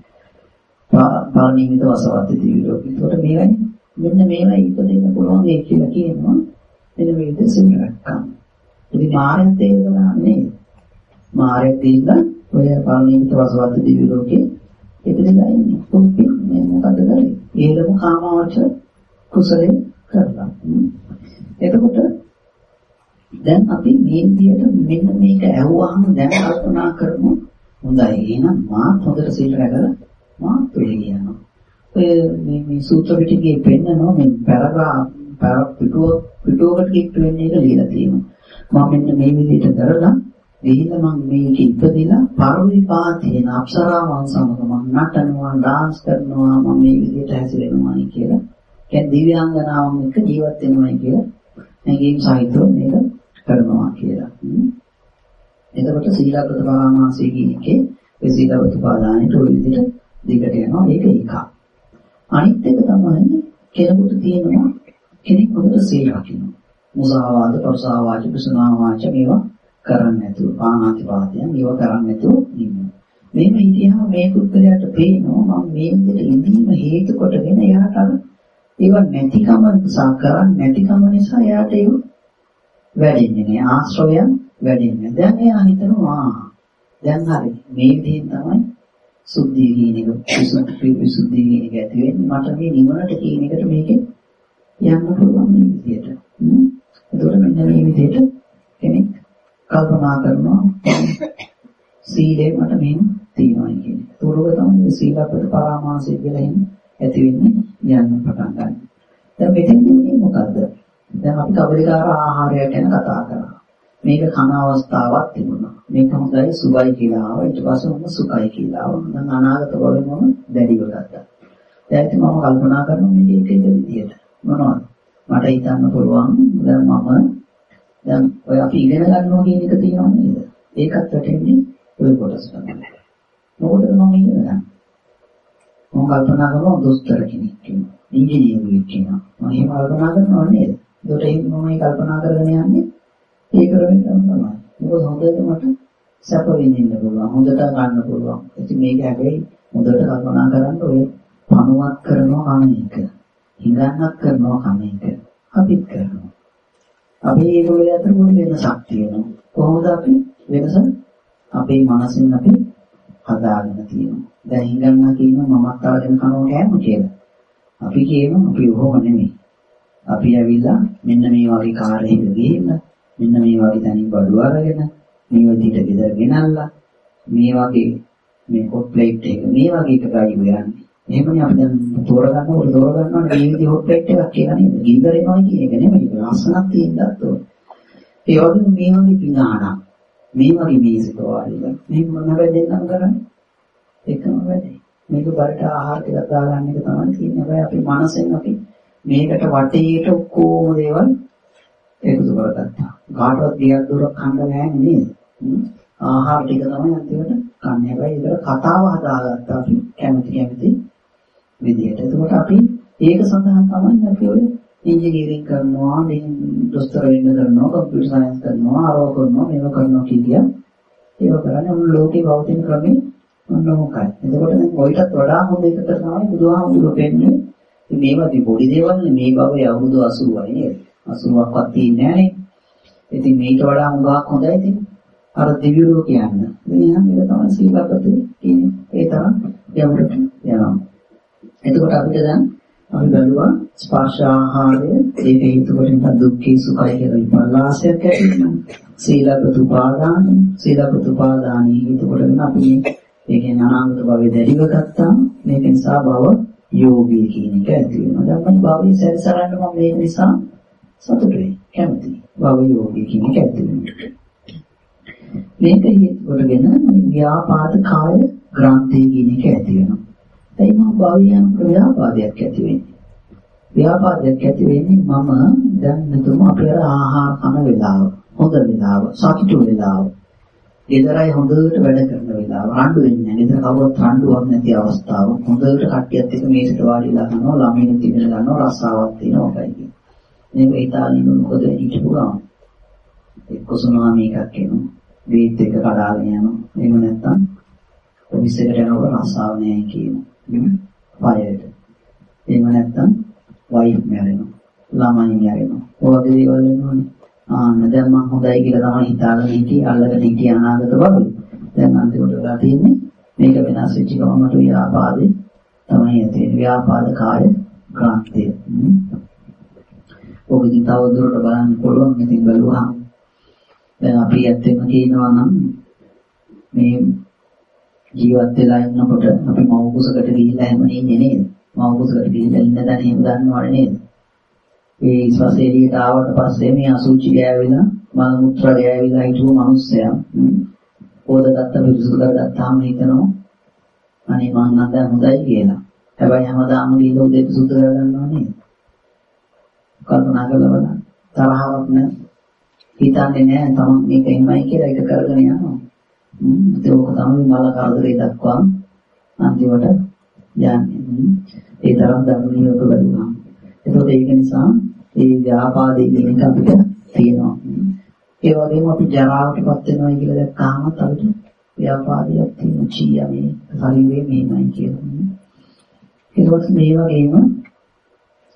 පාරමිත වසවත් දිව්‍ය ලෝක. ඒකට මේවයි මෙන්න මේවයි ඉපදෙන්න පුළුවන් ඒ කියලා කියනවා. මෙන්න මේ විදිහ සිංහලක්කම්. ඉතින් මාරෙන් තේරලා නේද? මාරෙන් තේරලා ඔය පාරමිත වසවත් දිව්‍ය ලෝකේ ඉපදෙලා ඉන්නේ. කොහොමද මේ මොකද කරන්නේ? ඊළඟ කාමවච කුසලෙන් කරලා. එතකොට දැන් අපි මේ විදිහට මෙන්න මේක ඇහුවාම දැන් කල්පනා කරමු හොඳයි එහෙනම් මා හොඳට සීල රැකලා මා තුලේ යනවා. ඔය මේ මේ සූත්‍ර පිටකේ පෙන්නනවා මේ පැරගා පැර පිටුව පිටුවකට කිට්ට වෙන්නේ එක ලියලා තියෙනවා. මම මෙන්න මේ විදිහට කරලා ගිහිල්ලා මම මේක ඉපදිලා පරිවිපාතේන අප්සරාවන් සමග මම නටනවා ඩාන්ස් කරනවා මම මේ විදිහට හැසිරෙනවායි කියලා. කියන්නේ දිව්‍යාංගනාවන් එක්ක ජීවත් වෙනවායි කියලා. මේකෙන් සාහිත්‍ය මේක කරනවා කියලා. එතකොට සීලබ්බත පරාමාසය කියන එකේ ඒ සීලබ්බත පාදානෙට ওই විදිහට දිගට යනවා ඒක එකක්. අනිත් එක තමයි කෙනෙකුට තියෙනවා කෙනෙක් හොඳට සීල රකින්න. මුසාවාද, පරසාවාච, කුසනාවාච මේවා කරන්නේ නැතුව පානාතිපාතයන් ඒව කරන්නේ නැතුව ඉන්නවා. මේක හිතියා මේ පුද්ගලයාට පේනවා මම මේ විදිහට ඉඳීම හේතු කොටගෙන එයාට අර ඒව නැතිකම නිසා කරන්නේ නැතිකම නිසා එයාට ඒක වැඩෙන්නේ නෑ ආශ්‍රවයන් වැඩෙන්නේ. දැන් එයා හිතනවා දැන් හරි මේ විදිහෙන් තමයි සුද්ධිය කියන එක විසුද්ධි විසුද්ධිය කියන එක ඇති වෙන්නේ මට මේ නිවනට කියන එකට මේකේ යන්න පුළුවන් මේ විදිහට. එතකොට මෙන්න මේ විදිහට කෙනෙක් කල්පනා කරනවා සීලේ මට මෙහෙම තියෙනවා කියන එක. ඒකෝර තමයි සීලපද පරාමාසය කියලා එහෙම ඇති වෙන්නේ යන්න පටන් ගන්න. දැන් මෙතෙන්දී මොකද්ද? දැන් අපි කවලිකාර ආහාරය ගැන කතා කරා. මේක කන අවස්ථාවක් තිබුණා. මේක හොඳයි සුවයි කියලා ආවා. ඊට පස්සේ මම සුඛයි කියලා ආවා. දැන් අනාගත භවෙම මම දැඩිව ගත්තා. දැන් ඉතින් මම කල්පනා කරනවා මේක එක එක විදියට. මොනවද? මට හිතන්න පුළුවන් දැන් මම දැන් ඔය අපි ඉගෙන ගන්නවා කියන එක තියෙනව නේද? ඒකත් වැටෙන්නේ ඔය කොටස තමයි. මොකටද මම ඉගෙන ගන්නේ? මම කල්පනා කරනවා දොස්තර කෙනෙක් කියනවා. ඉංජිනේරුවෙක් කියනවා. මම එහෙම කල්පනා කරනවා නේද? ඒකට මම මේ කල්පනා කරගෙන යන්නේ ඒක කරගෙන තමයි. මොකද හොඳට මට සැප විඳින්න පුළුවන්. හොඳට ගන්න පුළුවන්. ඉතින් මේක හැබැයි හොඳට කල්පනා කරන්න ඔය පණුවක් කරනවා කන එක. හිඟන්නක් කරනවා කන එක. අපිත් කරනවා. අපි ඒගොල්ලෝ අතර පොඩි වෙනසක් තියෙනවා. කොහොමද අපි වෙනස? අපේ මනසින් අපි හදාගෙන තියෙනවා. දැන් හිඟන්න කියනවා මමත් අරගෙන කනවා කෑම කියලා. අපි කියනවා අපි ඔහොම නෙමෙයි. අපි ඇවිල්ලා මෙන්න මේ වගේ කාර්යයක ගිහින් මෙන්න මේ වගේ තැනින් බඩු අරගෙන මේ විදිහට ගෙදර ගෙනල්ලා මේ වගේ මේ හොට් ප්ලේට් එක මේ වගේ එකකයි යන්නේ. එහෙමනේ අපි දැන් තෝරගන්න ඕනේ තෝරගන්න ඕනේ මේ විදිහ හොට් ප්ලේට් එකක් කියලා නේද? ගින්දර එනවා කියන එක නෙමෙයි. ලස්සනක් තියෙන්නත් ඕනේ. ඒ වගේම මේ වගේ පිනාණක් මේ වගේ මේසක වාඩිලා මේ මොන වැඩෙන්නම් කරන්නේ? එකම වැඩේ. මේක බරට ආහාර ටිකක් දාගන්න එක තමයි තියෙන්නේ. හැබැයි අපි මනසෙන් අපි මේකට වටේට ඔක්කොම දේවල් එකතු කරගත්තා. කාටවත් ගියක් දොරක් කන්න නැහැ නේද? ආහාර ටික තමයි අන්තිමට කන්නේ. හැබැයි ඒකට කතාව හදාගත්තා අපි කැමති කැමති විදියට. එතකොට අපි ඒක සඳහා තමයි අපි ඔය ඉංජිනේරින් කරනවා, දොස්තර වෙන්න කරනවා, කම්පියුටර් සයන්ස් කරනවා, ආරෝ කරනවා, මේව කරනවා කියලා. ඒක කරන්නේ මුළු ලෝකේ පවතින ක්‍රමේ මොන මොකක්ද? එතකොට දැන් ඔයිටත් වඩා හොඳ එකකට තමයි බුදුහාමුදුරුවෝ පෙන්නේ. ඉතින් මේවා දී පොඩි දේවල් නේ මේ භවයේ අවුරුදු 80යි නේද? 80ක්වත් තියෙන්නේ නැහැ ඉතින් මේට වඩා හුඟක් හොඳයි ඉතින්. අර දිව්‍ය ලෝක යන්න. මේ නම් ඒක තමයි සීලපතේ කියන්නේ. ඒ තරම් යවුරට යනවා. එතකොට අපිට දැන් අපි බැලුවා ස්පර්ශ ආහාරය ඒක හේතු කොටින් දුක්ඛී සුඛයි කියලා විපල්ලාසයක් ඇති වෙනවා. සීලපත උපාදානයි සීලපත උපාදානයි හේතු කොටගෙන අපි ඒ කියන්නේ අනාගත භවයේ දැරිව ගත්තා. මේක නිසා භව යෝගී කියන එක ඇති වෙනවා. දැන් මම භවයේ සැරිසරන්න මම මේක නිසා සතුටුයි. කැමතියි. භව යෝගී කියන එක ඇති වෙනවා. මේක හේතු කොටගෙන මේ ව්‍යාපාද කාය ග්‍රන්ථය කියන එක ඇති වෙනවා. එයි මම භවයන් ව්‍යාපාදයක් ඇති වෙන්නේ. ව්‍යාපාදයක් ඇති වෙන්නේ මම දැන් මෙතුම අපේ ආහාර කන වෙලාව, හොඳ වෙලාව, සතුටු වෙලාව. ගෙදරයි හොඳට වැඩ කරන වෙලාව රණ්ඩු වෙන්නේ නැහැ. ගෙදර කවුරුත් රණ්ඩුවක් නැති අවස්ථාව. හොඳට කට්ටියත් එක්ක මේසට වාඩිලා කරනවා, ළමයිනුත් ඉගෙන ගන්නවා, රස්සාවක් තියෙනවා ඔකයි කියන්නේ. මේක ඉතාලියන් මොකද හිටපු ගමන් එක්ක සුනාමි එකක් එනවා. බීත් එක කඩාගෙන යනවා. එහෙම නැත්නම් ඔෆිස් එකට යනකොට රස්සාව නැහැ කියනවා. පයයට. එහෙම නැත්නම් වයිෆ් මැරෙනවා. ළමයි මැරෙනවා. ඔය වගේ දේවල් වෙනවනේ. ආන්න දැන් මම හොඳයි කියලා තමයි හිතාගෙන හිටියේ අල්ලගෙන හිටිය අනාගත භවය. දැන් අන්තිමට වෙලා තියෙන්නේ මේක වෙනස් වෙච්ච ගමන්ට ව්‍යාපාදේ තමයි ඇති ව්‍යාපාද කාය ක්‍රාන්තිය. ඔක ඉතින් තව දුරට බලන්න පුළුවන් ඉතින් බලුවා. දැන් අපි ඇත්තම කියනවා නම් මේ ජීවත් වෙලා ඉන්නකොට අපි මව කුසකට ගිහිල්ලා හැම ඉන්නේ නේද? මව කුසකට ගිහිල්ලා ඉන්න දැන එහෙම දන්නවනේ නේද? ඒ ඉස්පස් එළියට ආවට පස්සේ මේ අසුචි ගෑවිලා මල මුත්‍රා ගෑවිලා හිටපු මිනිස්සයා පොදගත්ත පිරිසුදු කරගත්තාම හිතනවා අනේ මං නම් දැන් හොඳයි කියලා. හැබැයි හැමදාම ගිහින් උදේ සුද්ධ කරගන්නවා නේද? කල්පනා කරලා බලන්න. තරහවක් නැහැ. හිතන්නේ නැහැ තමන් මේක එහෙමයි කියලා ඒක කරගෙන යනවා. හ්ම් ඒක තමයි මල කරදරේ දක්වා අන්තිමට යන්නේ. ඒ තරම් ධර්මීයක බලුවා. ඒකෝට ඒක නිසා ඒ ව්‍යාපාදයේ කියන එක අපිට තියෙනවා. ඒ වගේම අපි ජරාවටපත් වෙනවා කියලා දැක්කහම අපිට ව්‍යාපාදයක් තියෙන චීය මේ ශරීරයේ මේමයි කියලා. ඒකත් මේ වගේම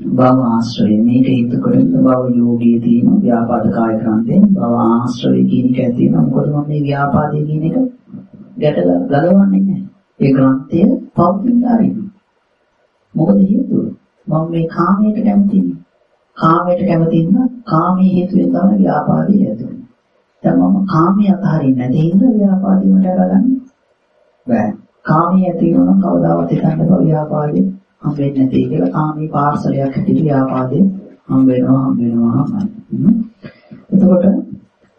භව ආශ්‍රය මේක හේතු කරගෙන භව යෝගී තියෙන ව්‍යාපාද කාය ක්‍රන්තෙන් භව ආශ්‍රය කියන එක ඇති වෙනවා. මොකද මම මේ ව්‍යාපාදයේ කියන එක ගැට ගලවන්නේ නැහැ. ඒ ක්‍රන්තය පවතින ආරින්න. මොකද හේතුව? මම මේ කාමයට කැමතිනේ. කාමයට කැමති ඉන්න කාමයේ හේතුවෙන් තමයි ව්‍යාපාදේ ඇති වෙන්නේ. දැන් මම කාමයේ අතහරින්න නැති හින්දා ව්‍යාපාදේ මට අරගන්න. බෑ. කාමයේ ඇති වෙනවා නම් කවදාවත් හිතන්න බෑ ව්‍යාපාදේ හම්බෙන්නේ නැති කියලා. කාමී පාර්සලයක් හැටියට ව්‍යාපාදේ හම්බ වෙනවා හම්බ වෙනවා හම්බ එතකොට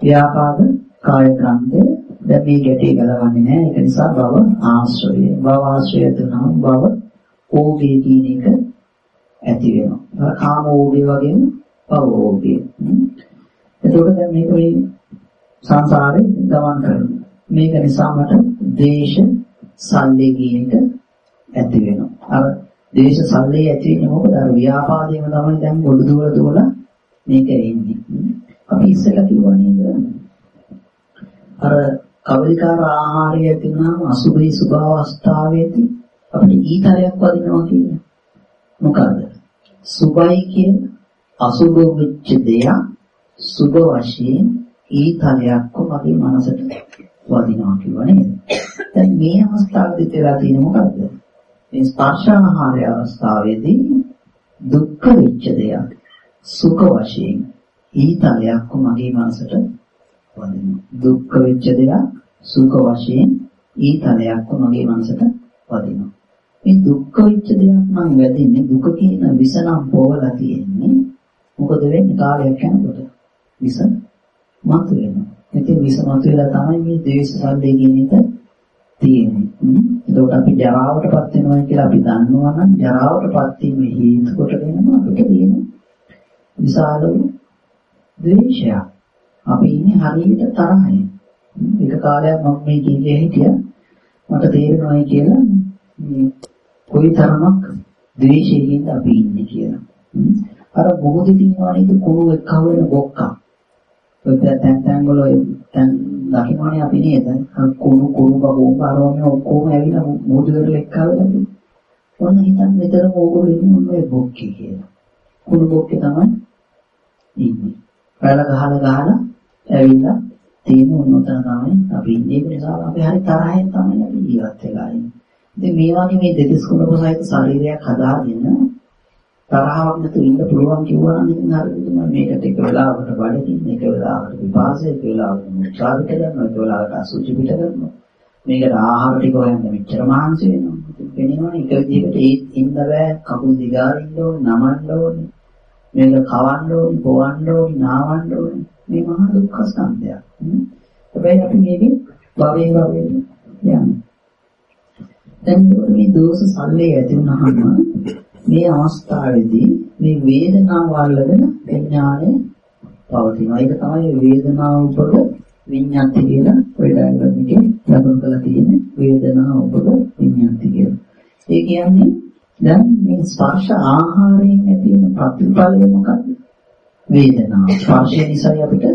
ව්‍යාපාද කාය ග්‍රන්ථය දැන් මේ ගැටේ ගලවන්නේ නැහැ ඒක නිසා භව ආශ්‍රය. භව ආශ්‍රය තුනම භව ඕගේ කියන එක ඇති වෙනවා. අර කාම ඕගේ වගේම භව ඕගේ එතකොට දැන් මේක මේ සංසාරේ ගමන් කරනවා. මේක නිසා මට දේශ සල්ලේ කියන එක ඇති වෙනවා. අර දේශ සල්ලේ ඇති වෙන්නේ මොකද? අර ව්‍යාපාදේම තමයි දැන් බොඩු දුවල දුවල මේක එන්නේ. අපි ඉස්සෙල්ලා කිව්වා නේද? අර කවලිකාර ආහාරය ඇතිවම අසුභී සුභ අවස්ථාවේදී අපිට ඊතරයක් වදිනවා කියන්නේ මොකද්ද? සුභයි කියන අසුභ වෙච්ච දෙයක් සුභ වශයෙන් ඊතරයක්ව මගේ මනසට වදිනවා කියව නේද දැන් මේ අවස්ථාවේදී කියලා තියෙන්නේ මොකද්ද මේ ස්පර්ශ ආහාරය අවස්ථාවේදී දුක්ඛ වෙච්ච දෙයක් සුඛ වශයෙන් ඊතරයක්ව මගේ මනසට වදිනවා. දුක්ඛ වෙච්ච දෙයක් සුඛ වශයෙන් ඊතලයක්ව මගේ මනසට වදිනවා. මේ දුක්ඛ වෙච්ච දෙයක් නම් වැදින්නේ දුක කියන විස නම් පොවලා තියෙන්නේ. මොකද වෙන්නේ කාලයක් යනකොට විස මතු වෙනවා. ඉතින් විස මතු වෙලා තමයි මේ ද්වේෂ සල්ලේ කියන එක තියෙන්නේ. එතකොට අපි ජරාවටපත් වෙනවා කියලා අපි දන්නවා නම් ජරාවටපත් වීම හේතු කොටගෙනම අපිට තියෙන විශාල ද්වේෂයක්. අපි ඉන්නේ හරියට තරහයි. එක කාලයක් මම මේ කියේ හිටියා. මට තේරෙනවායි කියලා මේ කොයි තරමක් ද්වේෂයෙන් අපි ඉන්නේ කියලා. අර මොහොතේ තියෙනවා නේද කුණු එක්ක වෙන බොක්කා. ඔය තැන් තැන් වල තැන් දකින්නනේ අපි නේද? කුණු කුණු බහුම් පාරවන්නේ ඔක්කොම ඇවිල්ලා මොහොතකට එක්ක වෙලා ඔන්න හිතන් මෙතන ඕගොල්ලෝ ඉන්නේ ඔය බොක්කේ කියලා. කුණු බොක්කේ තමයි ඉන්නේ. පැල ගහලා ගහලා ඇවිල්ලා තියෙන උන්නතන තමයි අපි ඉන්නේ ඒ නිසා අපි හරි තරහෙන් තමයි අපි ජීවත් වෙලා ඉන්නේ. ඉතින් මේ වගේ මේ දෙතිස් කුණක සහිත ශරීරයක් හදාගෙන තරහවක් නැතුව ඉන්න පුළුවන් කිව්වා නම් ඉතින් හරියට මම මේකට එක වෙලාවකට බඩගින්න එක වෙලාවකට විපාසය එක වෙලාවකට මුත්‍රා පිට කරනවා එක වෙලාවකට අසුචි පිට කරනවා. මේකට ආහාර ටික හොයන්න මෙච්චර මහන්සි වෙනවා. ඉතින් වෙනවනේ එක විදිහකට ඒ ඉන්න බෑ කකුල් දිගාරින්න ඕනේ නමන්න ඕනේ. මේක කවන්න ඕනේ, පොවන්න ඕනේ, නාවන්න ඕනේ. මේ මහා දුක්ඛ ස්කන්ධයක්. හැබැයි අපි මේකේ භවයෙන් භවයෙන් යන්නේ. දැන් මේ දෝෂ සල්ලේ ඇති වුනහම මේ අවස්ථාවේදී මේ වේදනාව අල්ලගෙන විඥානය පවතිනවා. ඒක තමයි වේදනාව උපද විඥාති කියලා ඔය ඩයග්‍රෑම් එකේ ලබන කරලා තියෙන්නේ වේදනාව උපද විඥාති කියලා. ඒ කියන්නේ දැන් මේ ස්පර්ශ ආහාරයෙන් ඇති වෙන ප්‍රතිඵලය මොකක්ද? වේදනාව. ස්පර්ශය නිසා අපිට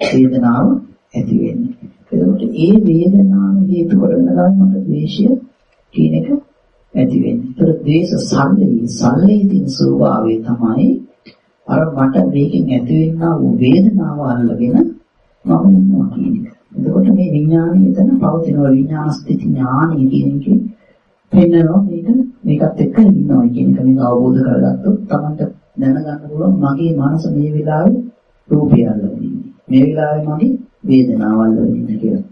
වේදනාව ඇති වෙන්නේ. එතකොට ඒ වේදනාව හේතු කරගෙන තමයි මට ද්වේෂය කියන එක ඇති වෙන්නේ. ඒතර ද්වේෂ සල්ලේ සල්ලේ තියෙන ස්වභාවය තමයි අර මට මේකෙන් ඇති වෙනා වූ වේදනාව අල්ලගෙන මම ඉන්නවා කියන එක. එතකොට මේ විඥානය එතන පවතින විඥාන ස්ථಿತಿ ඥානය කියන එකේ පෙන්නනවා මේක මේකත් එක්ක ඉන්නවා කියන එක මේක අවබෝධ කරගත්තොත් Tamanට දැනගන්න පුළුවන් මගේ මනස මේ වෙලාවේ රූපය අල්ලගෙන මේ වෙලාවේ මගේ වේදනාව අල්ලගෙන ඉන්නේ කියලා.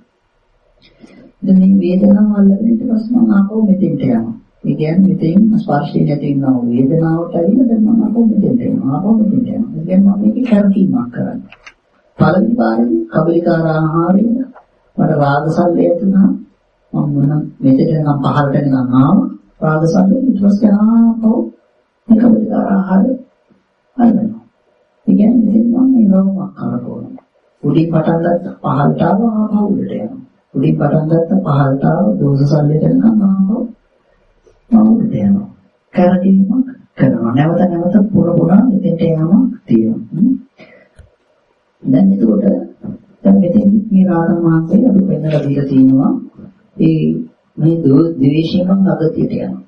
දැන් මේ වේදනාව අල්ලගෙන ඊට පස්සේ මම ආපහු මෙතෙන්ට යනවා. ඒ කියන්නේ මෙතෙන් ස්පර්ශය නැති වෙනා වේදනාවට ඇවිල්ලා දැන් මම ආපහු මෙතෙන්ට යනවා. ආපහු මෙතෙන්ට යනවා. දැන් මම මේකේ කරකීමක් කරන්නේ. පළවෙනි පාරේදී කබලිකාර ආහාරයෙන් මට රාගසල්ලය තුනහම මම මොන මෙතෙන්ට නම් පහළට නිකන් ආවා. රාගසල්ලය ඊට පස්සේ ආපහු මේ කබලිකාර ආහාරය අල්ලනවා. ඒ කියන්නේ ඉතින් මම මේ රෝමක් කරකවනවා. උඩින් පටන් ගත්ත පහළට ආවා ආපහු උඩට යනවා. උඩින් පටන් ගත්ත පහළට ආව දෝෂ සල්ලයට යනවා ආපහු මම උඩට යනවා. කරදීමක් කරනවා. නැවත නැවත පුර පුරා එතෙන්ට යනවා තියෙනවා. දැන් එතකොට දැන් මෙතෙන් මේ රාතන් මාසයේ අපි පෙන්නලා දීලා තියෙනවා ඒ මේ ද්වේෂයෙන් අගතියට යනවා.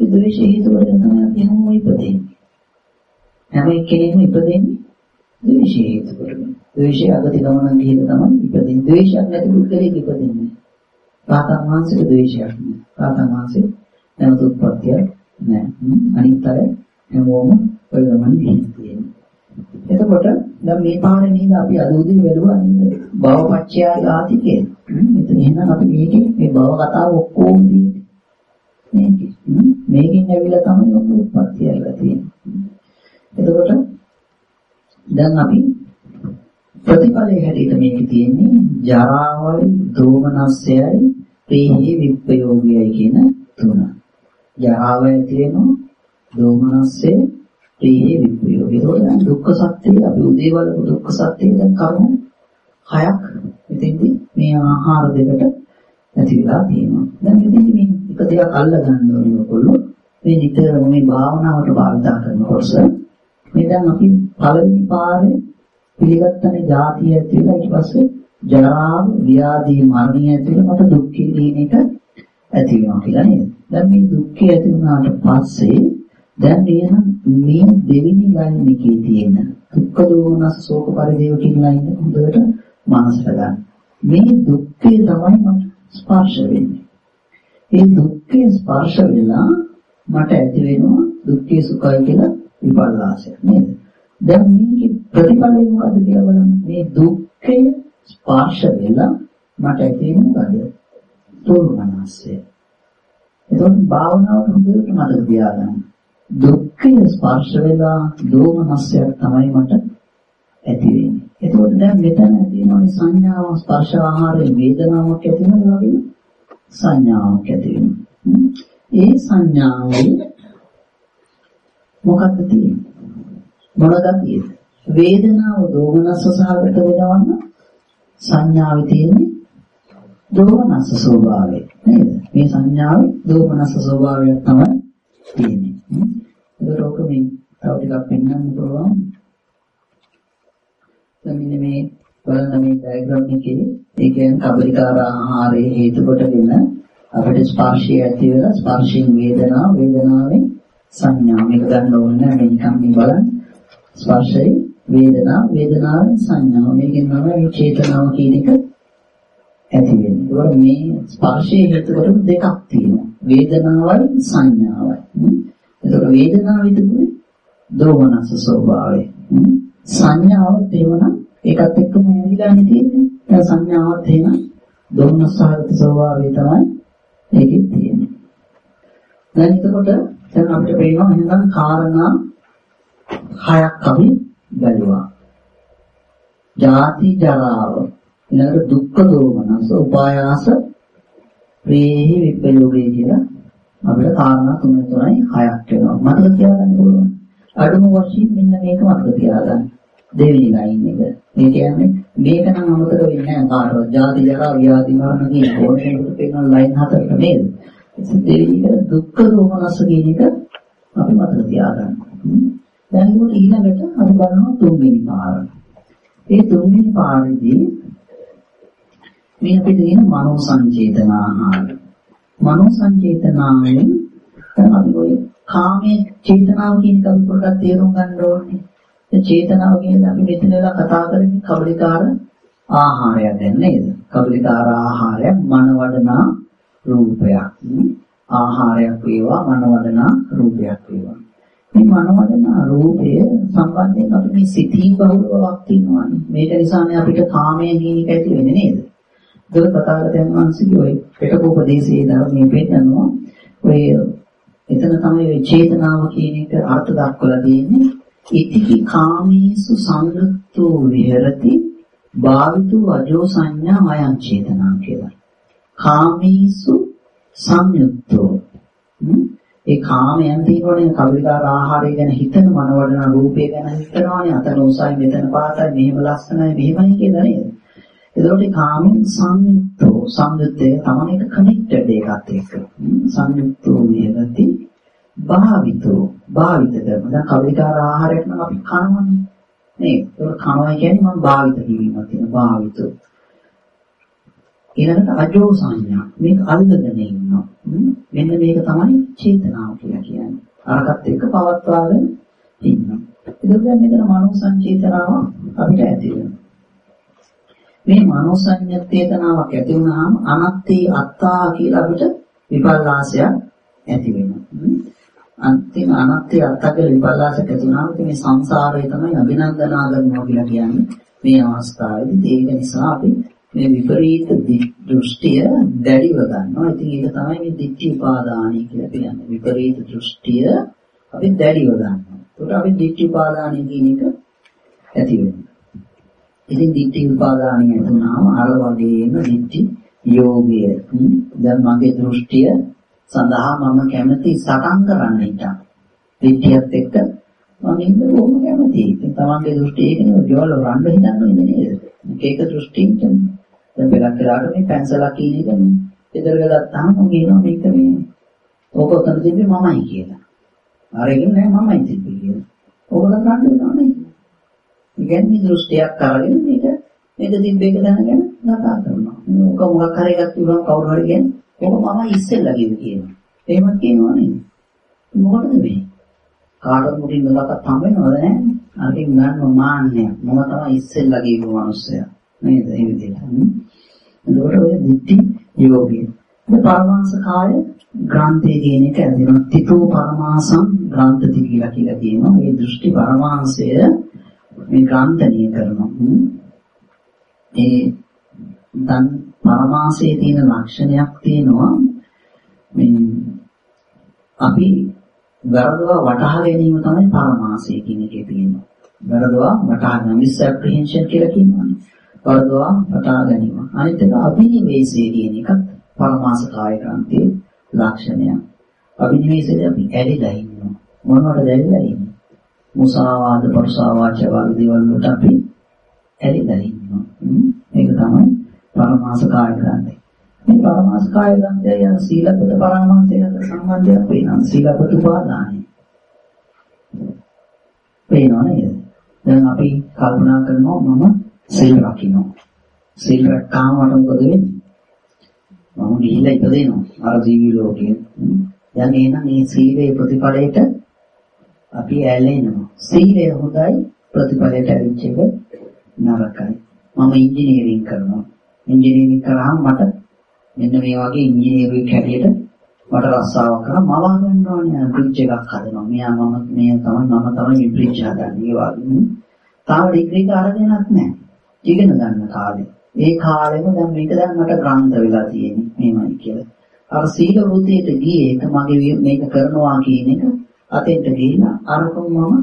ඒ ද්වේෂය හේතු කරගෙන තමයි අපි හැමෝම ඉපදෙන්නේ. හැම එක්කෙනෙක්ම ඉපදෙන්නේ ද්වේෂය හේතු කරගෙන. ද්වේෂය අගති ගමන ගිහින් තමයි ඉපදෙන්නේ. ද්වේෂයක් නැති පුද්ගලෙක් ඉපදෙන්නේ. රාතන් වහන්සේට ද්වේෂයක් නෑ. රාතන් වහන්සේ නැවත උත්පත්තියක් නෑ. අනිත් අය හැමෝම ඔය ගමන් ගිහින් තියෙනවා. එතකොට දැන් මේ පාරේ නේද අපි අද උදේ වැළුවා නේද? භවපච්චය ආති කියන. මෙතන එහෙනම් අපි මේකේ මේ භව කතාව ඔක්කොම මේකේ. මේකෙන් ඇවිල්ලා තමයි ඔන්න උත්පත්ති ඇවිල්ලා තියෙන්නේ. එතකොට දැන් අපි ප්‍රතිඵලයේ හැටියට මේක තියෙන්නේ ජරාවයි, දෝමනස්සයයි, ප්‍රේහි විප්‍රයෝගයයි කියන තුන. ජරාව ඇති වෙනවා, දෝමනස්සය, ප්‍රේහි විප්‍රයෝගය. ඒකෝට දුක්ඛ සත්‍යය අපි උදේවල දුක්ඛ සත්‍යය දැන් කරුණු හයක් මෙතෙන්දී මේ ආහාර දෙකට ඇති වෙලා තියෙනවා. දැන් මෙතෙන්දී මේ එක දෙයක් අල්ල ගන්න ඕනේ ඔයගොල්ලෝ. මේ නිතරම මේ භාවනාවට භාවිතා කරනකොට මේ දැන් අපි පළවෙනි පාරේ පිළිගත්තනේ ಜಾතිය ඇති වෙලා ඊට පස්සේ ජරාව, ව්‍යාධි, මරණය ඇති වෙලා මට දුක් කියන එක ඇති වෙනවා කියලා නේද? දැන් මේ දුක් ඇති වුණාට පස්සේ දැන් එහෙනම් මේ දෙවෙනි ලයින් එකේ තියෙන දුක්ඛ දෝමනස් ශෝක පරිදේව කියන ලයින් එක හොඳට මනසට ගන්න. මේ දුක්ඛය තමයි මට ස්පර්ශ වෙන්නේ. ඒ දුක්ඛය ස්පර්ශ වෙලා මට ඇති වෙනවා දුක්ඛේ සුඛයි කියලා විපල්ලාසයක් නේද? දැන් මේකේ ප්‍රතිඵලය මොකද්ද කියලා බලන්න. මේ දුක්ඛය ස්පර්ශ වෙලා මට ඇති වෙන මොකද? තෝමනස්සය. එතකොට භාවනාවට හොඳට මතක තියාගන්න. දුක්ඛය ස්පර්ශ වෙලා දෝමනස්සයක් තමයි මට ඇති වෙන්නේ. එතකොට දැන් මෙතන ඇති වෙන සංඥාව ස්පර්ශ ආහාරයේ වේදනාවක් ඇති වෙනවා වගේ සංඥාවක් ඇති වෙනවා. ඒ සංඥාවේ මොකක්ද තියෙන්නේ? මොන ගතියද? වේදනාව දෝමනස්ස සහගත වෙනවන්න සංඥාවේ තියෙන්නේ දෝමනස්ස ස්වභාවය නේද? මේ සංඥාවේ දෝමනස්ස ස්වභාවය තමයි තියෙන්නේ. ඒක රෝග මේ තව ටිකක් පෙන්වන්න පුළුවන්. දැන් මෙන්න මේ බලන්න මේ ඩයග්‍රෑම් එකේ ඒ කියන්නේ කබලිකාර ආහාරයේ හේතු කොටගෙන අපිට ස්පර්ශය ඇති වෙලා ස්පර්ශයෙන් වේදනාව වේදනාවෙන් සංඥා මේක ගන්න ඕනේ නැහැ නිකන් මේ බලන්න ස්පර්ශය වේදනා වේදනාවෙන් සංඥාව මේකෙන් තමයි මේ චේතනාව කියන එක ඇති වෙන්නේ. ඒකට මේ ස්පර්ශයේ හේතුවල දෙකක් තියෙනවා. වේදනාවයි සංඥාවයි. ඒකට වේදනාව විදුනේ දෝමනස ස්වභාවය. සංඥාවත් එහෙමනම් ඒකත් එක්කම ඇවිලානේ තියෙන්නේ. ඒ සංඥාවත් එහෙනම් දෝමනසහගත ස්වභාවය තමයි ඒකෙත් තියෙන්නේ. දැන් එතකොට දැන් අපිට පේනවා එහෙනම් කාරණා හයක් අපි බැලුවා. ජාති ජරාව ඊළඟට දුක්ඛ දෝමනස උපායාස ප්‍රේහි විපයෝගය කියලා අපිට කාරණා තුන තුනයි හයක් වෙනවා. මතක තියාගන්න පුළුවන්. අඩුම වශයෙන් මෙන්න මේක මතක තියාගන්න. දෙවෙනි ලයින් එක. ඒ කියන්නේ මේක නම් අමතක වෙන්නේ නැහැ කාටවත්. ජාති ජරා ව්‍යාධි මරණ කියන ඕනෙකට පේන ලයින් හතරට නේද? දෙවෙනි එක දුක්ඛ දෝමනස කියන එක අපි මතක තියාගන්න. දැන් ඊළඟට අපි බලනවා තුන්වෙනි පාර. ඒ තුන්වෙනි පාරේදී මේ අපිට තියෙන මනෝ සංචේතන ආහාර. මනෝ සංචේතනාවෙන් දැන් අපි ඔය කාමයේ චේතනාව කියන එක අපි පොඩ්ඩක් තේරුම් ගන්න ඕනේ. ඒ චේතනාව කියන්නේ අපි මෙතන වෙලා කතා කරන්නේ කබලිකාර ආහාරයක් දැන් නේද? කබලිකාර ආහාරයක් මනවඩනා රූපයක්. ආහාරයක් වේවා මනවඩනා රූපයක් වේවා. මේ මනවඩනා රූපය සම්බන්ධයෙන් අපි මේ සිතී බහුලවක් තියෙනවානේ. මේක නිසානේ අපිට කාමය කියන එක ඇති වෙන්නේ නේද? ඒක තථාගතයන් වහන්සේගේ ඔය පිටකෝපදේශයේ ධර්මයේ පෙන්නනවා. ඔය එතන තමයි ඔය චේතනාව කියන එක අර්ථ දක්වලා තියෙන්නේ. ඉතිකි කාමීසු සංගතෝ විහෙරති භාවිතු අජෝ සංඥා මයං චේතනා කියලා. කාමීසු සංයුක්තෝ ඒ කාමයන් තියෙනවනේ කවිකාර ආහාරය ගැන හිතන මනවඩන රූපය ගැන හිතනවානේ අතන උසයි මෙතන පාතයි මෙහෙම ලස්සනයි මෙහෙමයි කියලා නේද? එතකොට කාමෙන් සංයුක්තෝ සංයුත්තේ තමයි එක කනෙක්ටඩ් එකත් එක්ක. සංයුක්තෝ විහෙරති භාවිතෝ භාවිත කරන දැන් කවිකාර ආහාරයක් නම් අපි කනවනේ. නේ ඒක කනවා කියන්නේ මම භාවිත කිරීමක් තියෙන භාවිතෝ. ඊළඟට අජෝ සංඥා. මේක අල්ලගෙන ඉන්නවා. මෙන්න මේක තමයි චේතනාව කියලා කියන්නේ. අරකට එක්ක පවත්වාගෙන ඉන්නවා. එතකොට දැන් මෙතන මනෝ සංචේතනාව අපිට ඇති වෙනවා. මේ මනෝ සංඥා චේතනාවක් ඇති වුනහම අනත්තේ අත්තා කියලා අපිට විපල්ලාසයක් ඇති වෙනවා. අන්තිම අනත්‍ය අත්තක විපල්ලාසක තුනම මේ සංසාරය තමයි අභිනන්දනා කරනවා කියලා කියන්නේ මේ අවස්ථාවේදී. ඒක නිසා අපි මේ විපරීත දෘෂ්ටිය දැඩිව ගන්නවා. ඉතින් ඒක තමයි මේ දිට්ඨි උපාදානයි කියලා කියන්නේ. විපරීත දෘෂ්ටිය අපි දැඩිව ගන්නවා. ඒකට අපි දිට්ඨි උපාදානයි කියන එක ඇති වෙනවා. ඉතින් දිට්ඨි උපාදානය ඇතුණාම අර වගේම දිට්ඨි යෝගය. දැන් මගේ දෘෂ්ටිය සඳහා මම කැමති සටන් කරන්න හිටා. දිට්ඨියත් එක්ක මම ඉන්න බොහොම කැමතියි. ඉතින් තමන්ගේ දෘෂ්ටි ඒකනේ ජෝල රණ්ඩ හිතන්න නේද? එක දෘෂ්ටියෙන් දැන් වෙලක් වෙලාවට මේ පැන්සලක් කියන එක මේ ඉදරක ගත්තාම මම කියනවා මේක මේ ඕක උතන තිබ්බේ මමයි කියලා. අරගෙන නෑ මමයි තිබ්බේ කියලා. ඕගොල්ලෝ ගන්න වෙනවා නේ. ඉගැන්නේ දෘෂ්ටියක් අරගෙන මේක මේක තිබ්බේ එක දැනගෙන කතා කරනවා. ඕක මොකක් හරි එකක් තිබුණා කවුරු හරි කියන්නේ ඕක මමයි ඉස්සෙල්ලා කිව්වේ කියනවා. එහෙමත් කියනවා නේ. මොකටද මේ? කාටවත් මුලින් මෙලක තම වෙනවද නැහැ? අරකින් ගන්න මාන්නය. මම තමයි ඉස්සෙල්ලා කියපු මිනිස්සයා. නේද? ඒ විදිහට. එතකොට ඔය දිට්ඨි යෝගී. මේ පරමාංශ කාය ග්‍රන්ථයේ කියන එක ඇදෙනවා. තිතෝ පරමාසං ග්‍රන්ථති කියලා කියලා කියනවා. මේ දෘෂ්ටි පරමාංශය මේ ග්‍රන්ථණය කරනවා. ඒ දැන් පරමාංශයේ තියෙන ලක්ෂණයක් තියෙනවා. මේ අපි වැරදවා වටහා ගැනීම තමයි පරමාංශය කියන එකේ තියෙනවා. වැරදවා වටහා ගැනීම මිස්ඇප්‍රිහෙන්ෂන් කියලා කියනවානේ. වරදවා වටහා ගැනීම. අනිත් එක අභිනිවේෂය කියන එකත් පරමාස කාය ක්‍රාන්තියේ ලක්ෂණයක්. අභිනිවේෂයේදී අපි ඇලිලා ඉන්නවා. මොනවටද ඇලිලා ඉන්නේ? මුසාවාද, පරුසාවාච වගේ දේවල් වලට අපි ඇලිලා ඉන්නවා. මේක තමයි පරමාස කාය ක්‍රාන්තිය. මේ පරමාස කාය ක්‍රාන්තිය යන සීලපත පරමාසයට සම්බන්ධයක් වෙනවා. සීලපත උපාදානයි. පේනව නේද? දැන් අපි කල්පනා කරනවා මම සිල් රකින්න. සිල් රැක්කාම මට මොකද වෙන්නේ? මම ගිහිල්ලා ඉපදෙනවා. අර ජීවි ලෝකයේ. දැන් එහෙනම් මේ සීලේ ප්‍රතිඵලයට අපි ඇලෙනවා. සීලය හොඳයි ප්‍රතිඵලයට ඇවිච්ච එක නරකයි. මම ඉංජිනේරින් කරනවා. ඉංජිනේරින් කරාම මට මෙන්න මේ වගේ ඉංජිනේරින් හැටියට මට රස්සාවක් කරා මවා ගන්න ඕනේ බ්‍රිජ් එකක් හදනවා. මෙයා මම මේ තමයි මම තමයි බ්‍රිජ් හදන්නේ. ඒ වගේ. තාම ඩිග්‍රී එක අරගෙනත් නැහැ. ඉගෙන ගන්න කාලේ. ඒ කාලෙම දැන් මේක දැන් මට ග්‍රන්ථ වෙලා තියෙන්නේ මේමයි කියලා. අර සීල වෘත්තියට ගියේ ඒක මගේ මේක කරනවා කියන එක අතෙන්ට ගිහිලා අරකම මම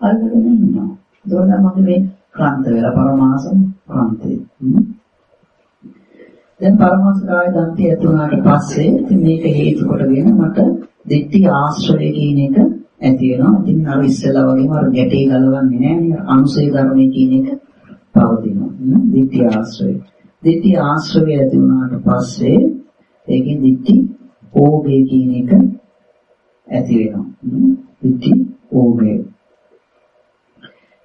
අල්ලගෙන ඉන්නවා. ඒකෝද මගේ මේ ග්‍රන්ථ වෙලා පරමාසම් ග්‍රන්ථේ. දැන් පරමාස කාය දන්ති ඇතුණාට පස්සේ ඉතින් මේක හේතු කොටගෙන මට දෙට්ටි ආශ්‍රය කියන එක ඇති වෙනවා. ඉතින් අර ඉස්සෙල්ලා වගේම අර ගැටේ ගලවන්නේ නැහැ නේ. අනුසය ධර්මයේ කියන එක පවතිනවා. ditthi ආශ්‍රය. ditthi ආශ්‍රය ඇති වුණාට පස්සේ ඒකෙන් ditthi ඕගේ කියන එක ඇති වෙනවා. ditthi ඕගේ.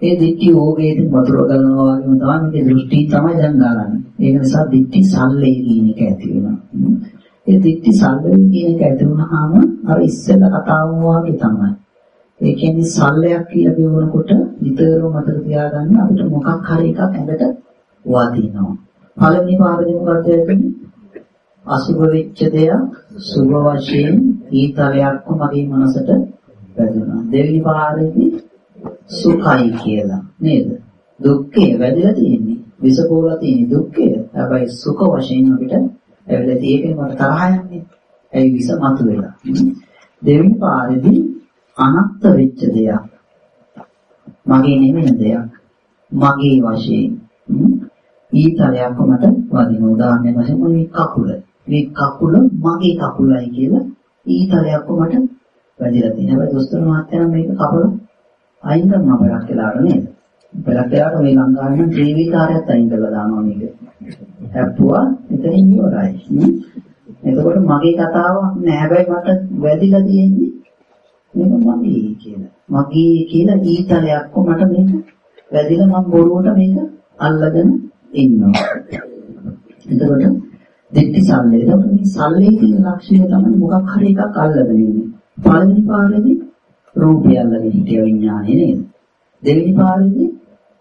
ඒ ditthi ඕගේට වතුර ගලනවා වගේම තමයි මේකේ දෘෂ්ටි තමයි දැන් ගන්නන්නේ. ඒක නිසා ditthi සල්ලේ කියන එක ඇති වෙනවා. ඒ ditthi සල්ලේ කියන එක ඇති වුණාම අර ඉස්සෙල්ලා කතාව වගේ තමයි. ඒ කියන්නේ සල්ලයක් කියලා කියනකොට නිතරම මතක තියාගන්න අපිට මොකක් හරි එකක් ඇඟට වදිනවා. පළවෙනි පාඩේ මොකක්ද වෙන්නේ? අසුබ වෙච්ච දෙයක් සුබ වශයෙන් ඊතලයක්ම මගේ මනසට වැදුනා. දෙවෙනි පාඩේදී සුඛයි කියලා නේද? දුක්ඛය වැදලා තියෙන්නේ. විසකෝලා තියෙන දුක්ඛය. හැබැයි සුඛ වශයෙන් අපිට ඇවිල්ලා තියෙන්නේ මට තරහ යන්නේ. ඒ විස මතුවෙලා. දෙවෙනි පාඩේදී අනත්ත වෙච්ච දෙයක්. මගේ නෙමෙයි දෙයක්. මගේ වශයෙන්. ඊතරයක් මට වදින උදාහරණයක් වශයෙන් මේ කකුල. මේ කකුල මගේ කකුලයි කියලා ඊතරයක් මට වැදිලා තියෙනවා. හැබැයි දොස්තර මහත්තයා මේක කකුල අයින් කරනවා බලක් කියලාට නේද? බලක් කියලාට මේ ලංකාවේ නම් ටීවී කාර්යයත් අයින් කරලා දානවා මේක. හැප්පුවා එතනින් ඉවරයි. එතකොට මගේ කතාවක් නෑ. හැබැයි මට වැදිලා තියෙන්නේ මේක මගේ කියලා. මගේ කියලා ඊතලයක් මට මේක වැදිලා මම බොරුවට මේක අල්ලගෙන ඉන්නවා. එතකොට දෙටි සල්ලේ. එතකොට මේ සල්ලේ තියෙන ලක්ෂණය තමයි මොකක් හරි එකක් අල්ලගෙන ඉන්නේ. පළවෙනි පාරේදී රූපය අල්ලගෙන හිටිය විඥානය නේද? දෙවෙනි පාරේදී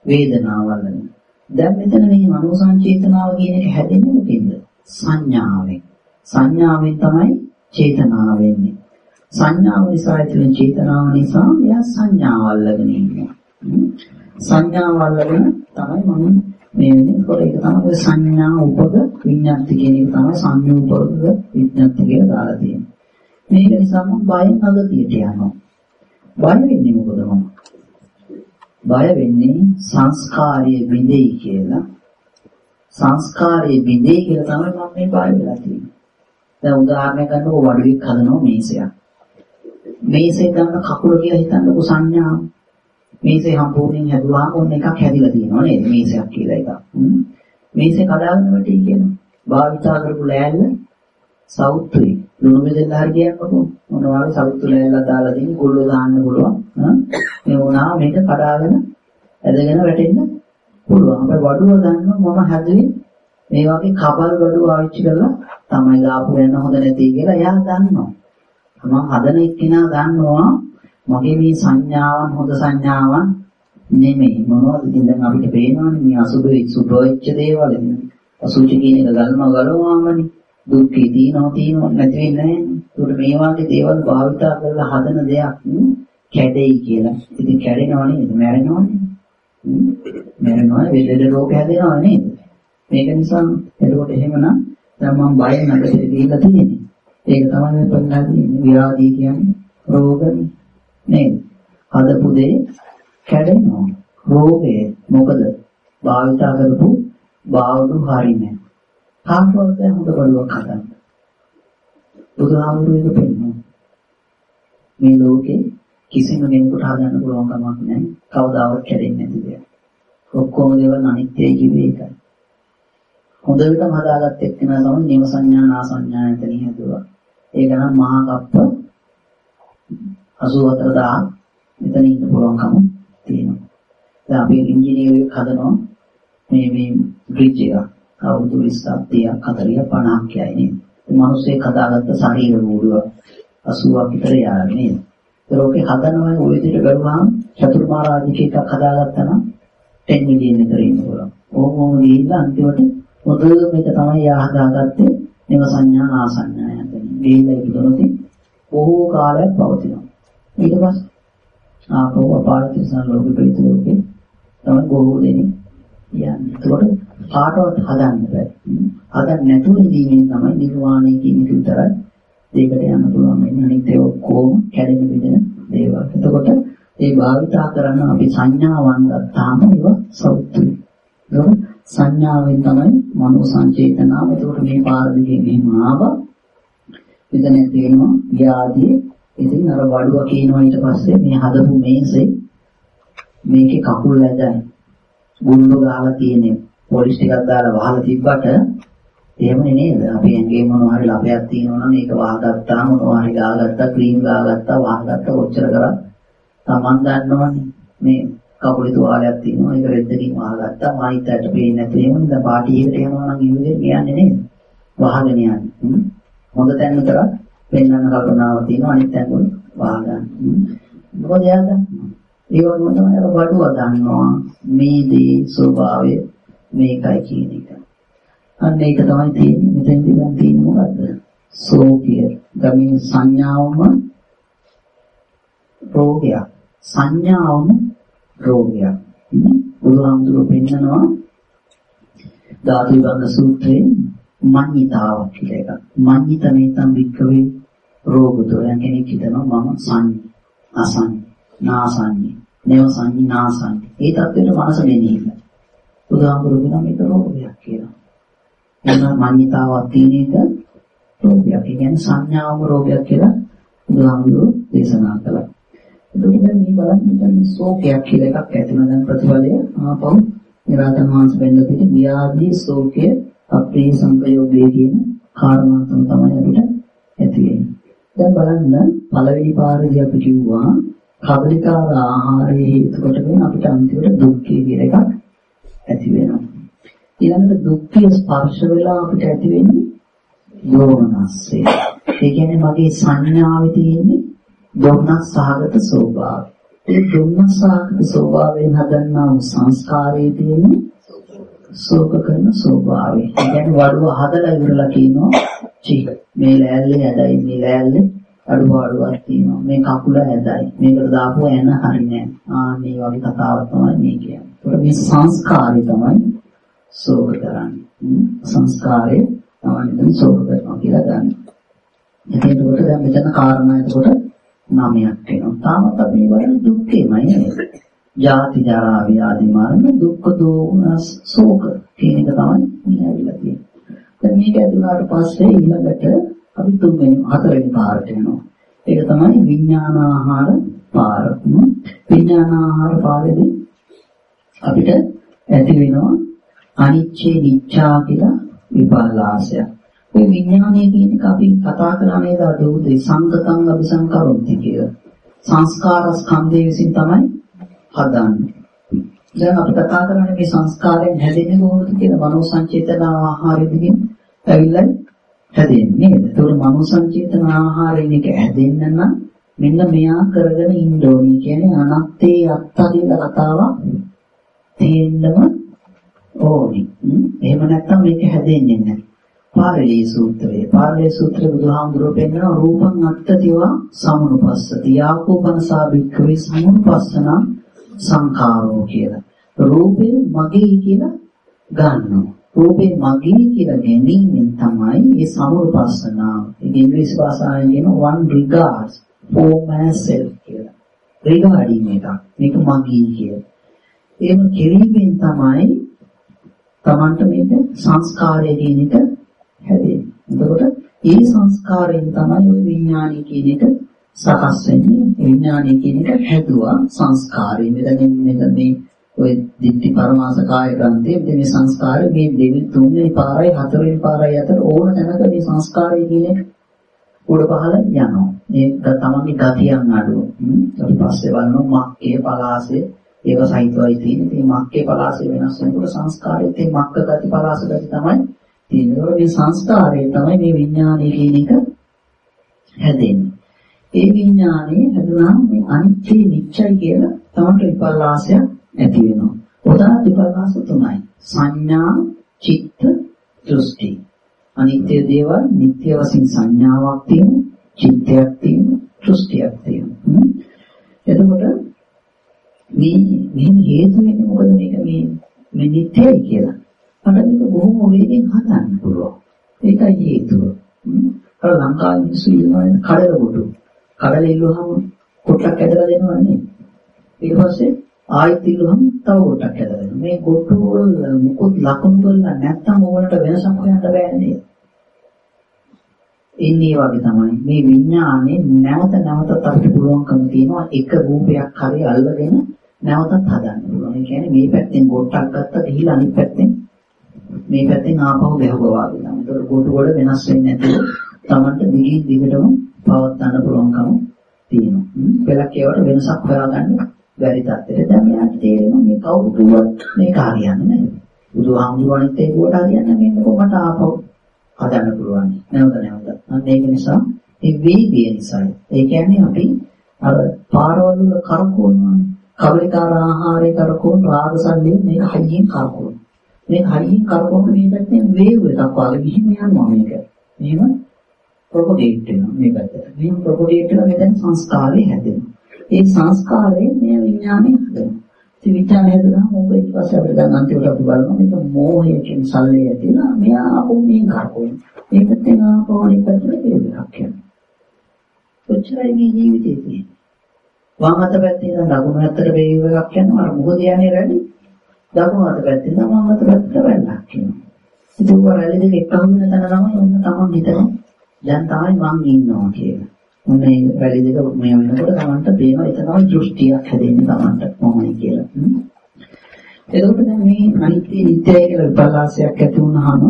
වේදනාව අල්ලගෙන. දැන් මෙතන මේ මනෝ සංචේතනාව කියන එක හැදෙන්නේ මොකෙන්ද? සංඥාවෙන්. සංඥාවෙන් තමයි චේතනාව වෙන්නේ. සංඥාව නිසා ඇතිවෙන චේතනාව නිසා එයා සංඥාව අල්ලගෙන ඉන්නවා. සංඥාව අල්ලගෙන තමයි මම මේ වෙනකොට ඒක තමයි සංඥා උපද විඤ්ඤාති කියන එක තමයි සංයෝපද විඤ්ඤාති කියලා දාලා තියෙන්නේ. මේක නිසා මම බයෙන් අගතියට යනවා. බය වෙන්නේ මොකද මම? බය වෙන්නේ සංස්කාරයේ බිඳෙයි කියලා. සංස්කාරයේ බිඳෙයි කියලා තමයි මම මේ බය වෙලා තියෙන්නේ. දැන් උදාහරණයක් ගන්නකො වඩුවෙක් හදනවා මේසයක්. මේසේ ගන්න කකුල කියලා හිතන්නකො සංඥාව. මේසේ සම්පූර්ණයෙන් හැදුවාම ඔන්න එකක් හැදිලා තියෙනවා නේද? මේසයක් කියලා එකක්. මේසේ කඩාගෙන වැටි කියනවා. භාවිතා කරපු ලෑල්ල සෞත්‍රි ලුණු බෙදෙන්න හරි කියන්නකො මොනවා වගේ සෞත්තු ලෑල්ල දාලා දෙන්නේ ගොල්ලෝ දාන්න පුළුවන්. මේ වුණා මේක කඩාගෙන ඇදගෙන වැටෙන්න පුළුවන්. අපි වඩුව ගන්නවා මම හැදුවේ මේ වගේ කබල් වඩුව ආවිච්චි කරලා තමයි ලාපු වෙන හොඳ නැති කියලා එයා දන්නවා. මම හදන එක්කිනා දන්නවා මගේ මේ සංඥාවන් හොඳ සංඥාවන් නෙමෙයි. මොනවද ඉතින් දැන් අපිට පේනවානේ මේ අසුබ සුබ වෙච්ච දේවල් අසුචි කියන එක ගලනවා ගලවවාමනේ. දුක්ඛේ තියනවා තියනවා නැති වෙන්නේ නැහැ. මේ වගේ දේවල් භාවිතා කරලා හදන දෙයක් කැඩෙයි කියලා. ඉතින් කැඩෙනව නේද? මැරෙනවනේ මැරෙනවා වෙලෙද රෝග හැදෙනවා නේද? මේක නිසා එතකොට එහෙමනම් දැන් මම බය නැගලා දීලා තියෙන්නේ. ඒක තමයි පෙන්නලා තියෙන්නේ ව්‍යාධි කියන්නේ රෝගනේ නේද? හදපු දේ කැඩෙනවා. රෝගය මොකද? භාවිතා කරපු බාවුරු හරිනේ. කාටවත් හොඳ බලුවක් හදන්න. බුදුහාමුදුරුවෝ ඒක පෙන්නනවා. මේ ලෝකේ කිසිම කෙනෙකුට හදන්න පුළුවන් කමක් නැහැ. කවදාවත් කැඩෙන්නේ නැති දෙයක්. ඔක්කොම දේවල් අනිත්‍යයි කිව්වේ ඒකයි. හොඳටම හදාගත්ත එක්කෙනා තමයි නිව සංඥා නා සංඥා එතනින් හැදුවා. ඒක නම් මහා කප්ප 84000 මෙතන ඉන්න පුළුවන්කම තියෙනවා. දැන් අපි ඉංජිනේරුවෙක් හදනවා මේ මේ බ්‍රිජ් එක අවුරුදු 20ක් 30ක් 40ක් 50ක් කියයි නේද? මිනිස්සේ හදාගත්ත ශරීර මූලව 80ක් විතර යාගෙන නේද? ඒකේ හදනවා ඔය විදිහට කරුවාම චතුර්මාරාජික එකක් හදාගත්තා නම් 10 මිලියන් විතර ඉන්න පුළුවන්. ඕම ඕම ගිහිල්ලා අන්තිමට මොකද මේක තමයි යා හදාගත්තේ නිව සංඥා ආසඤ්ඤා යන්නේ. ගිහිල්ලා ඉදුණොත් බොහෝ කාලයක් පවතිනවා. ඊට පස්සේ ආපහු අපායතිසන් ලෝකෙ ප්‍රේත ලෝකෙ තමයි බොහෝ දෙනෙක් යන්නේ. ඒකට කාටවත් හදන්න බෑ. හදන්න නැතුව ඉඳීමෙන් තමයි නිර්වාණය කියන එක විතරයි ඒකට යන්න පුළුවන් වෙන්නේ. අනිත් ඒවා ඔක්කොම කැඩෙන බෙදෙන දේවල්. එතකොට ඒ භාවිතා කරන අපි සංඥාවන් ගත්තාම ඒවා සෞත්තුයි. ඒක සංඥාවෙන් තමයි මනෝ සංචේතනාව. එතකොට මේ පාර දිගේ මෙහෙම ආවා. එතන තියෙනවා. ව්‍යාධියේ ඉතින් අර වඩුව කියනවා ඊට පස්සේ මේ හදපු මේසේ මේකේ කකුල් ඇදයි ගුණ්ඩු ගහලා තියෙන්නේ. පොලිස් ටිකක් දාලා වහලා තිබ්බට එහෙමනේ නේද? අපි ඇඟේ මොනවා හරි ලපයක් තියෙනවා නම් ඒක වහගත්තා මොනවා හරි ගාගත්තා ක්‍රීම් ගාගත්තා වහගත්තා ඔච්චර කරා. Taman දන්නවනේ මේ කකුලේ තුවාලයක් තියෙනවා. ඒක රෙද්දකින් වහගත්තා. මායිතට පේන්නේ නැති එහෙම දැන් පාටි එකට යනවා නම් ඉන්නේ කියන්නේ නේද? වහගෙන යන්නේ. හොඳ තැන විතරක් පෙන්වන්න කල්පනාවක් තියෙනවා අනිත් තැන් වල වාගන්න. මොකද එයාද? ඒ වගේම තමයි අර වඩුව දන්නවා මේ දේ ස්වභාවය මේකයි කියන එක. අන්න ඒක තමයි තියෙන්නේ මෙතෙන්දී දැන් තියෙන්නේ මොකද්ද? සෝකිය. ගමින් සංඥාවම රෝගයක්. සංඥාවම රෝගයක්. බුදුහාමුදුරුවෝ පෙන්නනවා ධාතු විභංග සූත්‍රයේ මඤ්ඤිතාවක් කියලා එකක්. මඤ්ඤිත මේතම් වික්කවේ රෝගතෝ යන කෙනෙක් හිතනවා මම සංඤ්ඤ අසංඤ්ඤ නාසංඤ්ඤ නේව සංඤ්ඤ නාසංඤ්ඤ ඒ தත්වෙට මනස මෙනෙහිලා. බුදුහාමුදුරුවෝ කියනවා මේක රෝගයක් කියලා. එන්න මාන්‍යතාවක් තියෙන එක රෝගයක්. ඒ කියන්නේ සංඥාවම රෝගයක් කියලා බුදුහාමුදුරුවෝ දේශනා කළා. එතකොට දැන් මේ බලන්න මේ ශෝකයක් කියලා එකක් ඇති වෙන දැන් ප්‍රතිඵලය ආපහු නිරාතන් වහන්සේ වෙන්න තියෙන ව්‍යාධි ශෝකය අප්‍රිය සංපයෝගය කියන කාරණා තමයි අපිට ඇති වෙන්නේ දැන් බලන්න පළවෙනි පාරේදී අපි කිව්වා කබලිකාර ආහාරයේ හේතු කොටගෙන අපිට අන්තිමට දුක්ඛය කියන එකක් ඇති වෙනවා. ඊළඟට දුක්ඛය ස්පර්ශ වෙලා අපිට ඇති වෙන්නේ යෝමනස්සේ. ඒ කියන්නේ මගේ සංඥාවේ තියෙන්නේ දුක්ඛ සහගත ස්වභාවය. ඒ දුක්ඛ සහගත ස්වභාවයෙන් හදන්නා වූ සංස්කාරයේ තියෙන්නේ ශෝක කරන ස්වභාවය. ඒ කියන්නේ වඩුව හදලා ඉවරලා කියනවා චි මේ ලෑල්ලේ ඇදයි මේ ලෑල්ලේ අඩුපාඩුවක් තියෙනවා. මේ කකුල ඇදයි. මේකට දාපුව එන හරිනේ. ආ මේ වගේ කතාවක් තමයි මේ කියන්නේ. ඒකට මේ සංස්කාරය තමයි සෝක කරන්නේ. සංස්කාරය තමයි දැන් සෝක කරනවා කියලා ගන්න. එතකොට දැන් මෙතන කාරණා එතකොට නමයක් වෙනවා. තාමත් අපි වරණ දුක්ඛේමයි නේද? ජාති ජරා ව්‍යාධි මරණ දුක්ඛ දෝමනස් ශෝක කියන එක තමයි මේ ඇවිල්ලා තියෙන්නේ. දැන් මේක ඇතුළාට පස්සේ ඊළඟට අපි තුන්වෙනි හතරවෙනි පාරට යනවා. ඒක තමයි විඥානාහාර පාර. විඥානාහාර පාරේදී අපිට ඇති වෙනවා අනිච්චේ නිච්ඡා කියලා විපල්ලාසය. මේ විඥානය කියන එක අපි කතා කරා නේද අද උදේ සංගතං අபிසංකරොත්ති කියලා. සංස්කාර ස්කන්ධය විසින් තමයි හදන්නේ. දැන් අපි කතා කරන්නේ මේ සංස්කාරයෙන් හැදෙන්නේ කොහොමද කියලා මනෝ සංචේතන ආහාරෙදිකින් ඇවිල්ලා හැදෙන්නේ නේද? ඒතකොට මනෝ සංචේතන ආහාරයෙන් එක හැදෙන්න නම් මෙන්න මෙයා කරගෙන ඉන්න ඕනේ. කියන්නේ අනත්තේ අත්තා කියලා කතාවක් තේන්නම ඕනේ. එහෙම නැත්නම් මේක හැදෙන්නේ නැහැ. පාරලී සූත්‍රය. පාරලී සූත්‍රය බුදුහාමුදුරුවෝ පෙන්නන රූපං අත්තතිවා සමුනුපස්සති. යාකෝපනසා භික්ඛවේ සමුනුපස්සන සංඛාරෝ කියලා. රූපය මගේ කියලා ගන්නවා. රූපේ මගේ කියලා ගැනීමෙන් තමයි මේ සමුනුපස්සනාව. ඒක ඉංග්‍රීසි භාෂාවෙන් කියන one regards for myself කියලා. regarding එක. මේක මගේ කියලා. එහෙම කිරීමෙන් තමයි Tamanට මේක සංස්කාරය කියන එක හැදෙන්නේ. එතකොට ඒ සංස්කාරයෙන් තමයි ওই විඥානය කියන එක සකස් වෙන්නේ. විඥානය කියන එක හැදුවා සංස්කාරය. මෙතනින් මෙතන මේ ඔය දිට්ඨි පරමාස කාය ග්‍රන්ථයේ මේ සංස්කාරය මේ දෙවි තුන්වෙනි පාරයි හතරවෙනි පාරයි අතර ඕන තැනක මේ සංස්කාරය කියන එක උඩ පහළ යනවා. මේක තමන්ගේ ගතියන් අඩුව. ඊට පස්සේ බලනවා මක්කේ පලාසේ ඒව සහිතවයි තියෙන්නේ. මේ මක්කේ පලාසේ වෙනස් වෙනකොට සංස්කාරයේත් මේ මක්ක ගති පලාස ගති තමයි තියෙනවා. මේ සංස්කාරයෙන් තමයි මේ විඥානය කියන එක හැදෙන්නේ. ඒ විඥානේ හැදුනහම මේ අනිත්‍ය නිච්චයි කියලා තමයි විපල්ලාසයක් ඇති වෙනවා. උදා විපල්ලාස තුනයි. සංඥා, චිත්ත, දෘෂ්ටි. අනිත්‍ය දේවල් නිට්ටය වශයෙන් සංඥාවක් තියෙනවා, චිත්තයක් තියෙනවා, දෘෂ්ටියක් තියෙනවා. එතකොට මේ මෙහෙම හේතු වෙන්නේ මොකද මේක මේ මේ නිට්ටයයි කියලා. මට මේක බොහොම වේගෙන් හදන්න පුළුවන්. ඒකයි හේතුව. අර ලංකාවේ මිනිස්සු ඉන්නවනේ කඩල කොටු. කඩල ඉල්ලුවහම කොටක් ඇදලා දෙනවා නේ. ඊට පස්සේ ආයෙත් ඉල්ලුවහම තව කොටක් ඇදලා දෙනවා. මේ කොටු වල මුකුත් ලකුණු කරලා නැත්තම් ඕනට වෙනසක් හොයන්න බෑ නේද? ඉන්නේ වගේ තමයි මේ විඥානේ නැවත නැවතත් අපිට පුළුවන්කම තියෙනවා එක රූපයක් හරි අල්ලගෙන නැවතත් හදන්න පුළුවන්. ඒ කියන්නේ මේ පැත්තෙන් කොටක් ගත්තා ගිහිල්ලා අනිත් පැත්තෙන් මේ පැත්තෙන් ආපහු ගැහුවා වගේ තමයි. ඒතකොට කොටු වල වෙනස් වෙන්නේ නැතුව Tamanට දිගින් දිගටම පවත් ගන්න පුළුවන්කම තියෙනවා. පෙළක් ඒවට වෙනසක් හොයාගන්න බැරි තත්ත්වෙට දැන් මෙයාට තේරෙනවා මේ කවුරුවත් මේක හරියන්නේ නැහැ. බුදුහාමුදුරන්ත් ඒකට හරියන්නේ මේක කොහොමද ආපහු හදන්න පුළුවන්. නැවත නැවත. අන්න ඒක නිසා ඒ වේගය නිසායි. ඒ කියන්නේ අපි අර පාරවල් වල කරකවනවානේ. කවලිකාර ආහාරය කරකවන රාගසල්ලේ මේක හයියෙන් කරකවන. මේක හයියෙන් කරකවන මේ පැත්තෙන් වේව් එකක් වගේ ගිහින් යනවා මේක. මෙහෙම ප්‍රොපගේට් වෙනවා මේ පැත්තට. මෙහෙම ප්‍රොපගේට් වෙනවා මෙතන සංස්කාරය හැදෙනවා. ඒ සංස්කාරයෙන් මේ විඥානය හැදෙනවා. ඉතින් විඥානය හැදෙනවා මොකද ඊට පස්සේ අපිට දැන් අන්තිමට අපි බලනවා මේක මෝහයෙන් සල්ලේ ඇතිලා මෙයා ආපහු මේ කරකවන. මේ පැත්තෙන් ආපහු අනිත් පැත්තට වේව් එකක් යනවා. කොච්චරයි මේ ජීවිතේ තියෙන්නේ. වම් අත පැත්තේ ඉඳන් දකුණු අතට වේව් එකක් යනවා අර මොකද යන්නේ රැලි දකුණු අත පැත්තේ ඉඳන් වම් අත පැත්තට වැල්ලක් යනවා ඉතින් ඔය රැලි දෙක එකම වෙන තැන තමයි ඔන්න තමන් හිතන දැන් තමයි මං ඉන්නවා කියලා. මොන මේ රැලි දෙක මේ වෙනකොට තමන්ට පේනවා ඒක තමයි දෘෂ්ටියක් හැදෙන්නේ තමන්ට මොනවයි කියලා. එතකොට දැන් මේ අනිත්‍ය නිට්ටය කියලා විපල්ලාසයක් ඇති වුනහම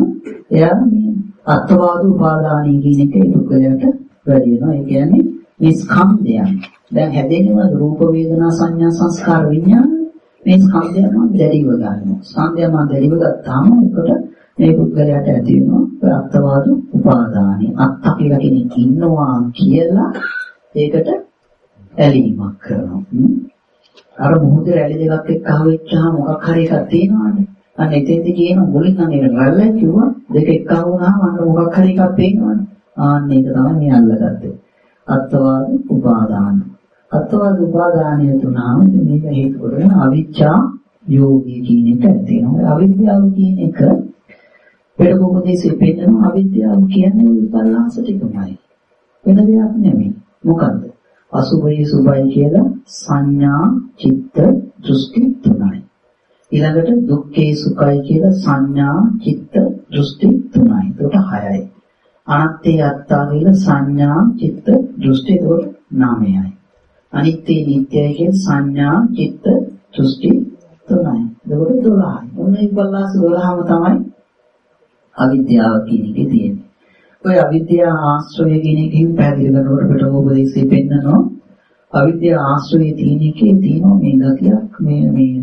එයා මේ අත්වාද උපාදානී කියන එක දුකයට වැඩි වෙනවා. ඒ කියන්නේ මේ ස්කන්ධයන්. දැන් හැදෙනවද රූප වේදනා සංඥා සංස්කාර විඥාන. මේ ස්කන්ධයන් මම දැඩිව ගන්නවා. ස්කන්ධයන් මම දැඩිව ගත්තාම එතකොට මේ පුද්ගලයාට ඇති වෙනවා අත්වාද උපාදානයි. අත්ත කියලා කෙනෙක් ඉන්නවා කියලා ඒකට ඇලීමක් කරනවා. අර මොහොතේ රැලි දෙකක් එක්ක අහුවෙච්චාම මොකක් හරි එකක් තියෙනවානේ අන්න එතෙන්දි කියන මුලින් නම් ඒක රැල්ලයි කිව්වා දෙක එක්ක වුණාම අන්න මොකක් හරි එකක් පේනවනේ ආන්න ඒක තමයි මේ අල්ලගත්තේ. අත්වාද උපාදාන. අත්වාද උපාදානය තුනම මේක හේතු කරගෙන අවිච්ඡා යෝගී කියන එක ඇති වෙනවා. අවිද්‍යාව කියන එක පෙරකෝපදේශයේ පෙන්නන අවිද්‍යාව කියන්නේ විපල්ලාස ටිකමයි. වෙන දෙයක් නෙමෙයි. මොකද්ද? අසුභයි සුභයි කියලා සංඥා, චිත්ත, දෘෂ්ටි තුනයි. ඊළඟට දුක්ඛේ සුඛයි කියලා සංඥා, චිත්ත, දෘෂ්ටි තුනයි. ඒකට හයයි. අනත්තේ අත්තා කියලා සංඥා, චිත්ත, දෘෂ්ටි ඒකට නාමයයි. අනිත්‍ය නිට්ටයයි කියන සංඥා, චිත්ත, දෘෂ්ටි තුනයි. ඒකට 12යි. ඔන්නේ විපල්ලාස 12ම තමයි අවිද්‍යාව කියන එකේ තියෙන්නේ. ඔය අවිද්‍යාව ආශ්‍රය කියන එකකින් පැහැදිලි කරනකොට පිටෝපදේශයේ පෙන්නනවා අවිද්‍යාව ආශ්‍රයේ තියෙන එකේ තියෙනවා මේ ගතියක් මේ මේ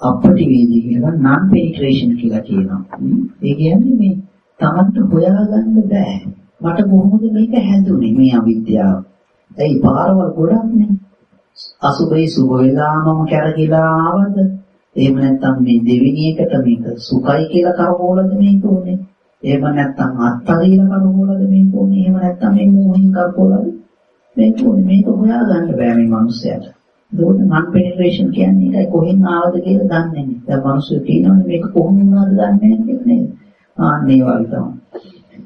අපටි වේදී කියලා නන් පෙනිට්‍රේෂන් කියලා කියනවා. ඒ කියන්නේ මේ තමන්ට හොයාගන්න බෑ. මට කොහොමද මේක හැදුනේ මේ අවිද්‍යාව? ඇයි පාරවල් ගොඩක් නේ. අසුබේ සුබ වෙලාමම කැරකිලා ආවද? එහෙම නැත්නම් මේ දෙවෙනි එකට මේක සුඛයි කියලා කරකෝලද මේක උනේ? එහෙම නැත්නම් අත්තා කියලා කරකෝලද මේක උනේ? එහෙම නැත්නම් මේ මෝහින් කරකෝලද මේක උනේ? මේක හොයාගන්න බෑ මේ මිනිස්සයාට. ඒකට නන් පෙනිට්‍රේෂන් කියන්නේ ඒකයි කොහෙන් ආවද කියලා දන්නේ නැහැ. දැන් මිනිස්සු කියනවනේ මේක කොහොම වුණාද දන්නේ නැහැ නේද? ආන්න ඒ වගේ තමයි.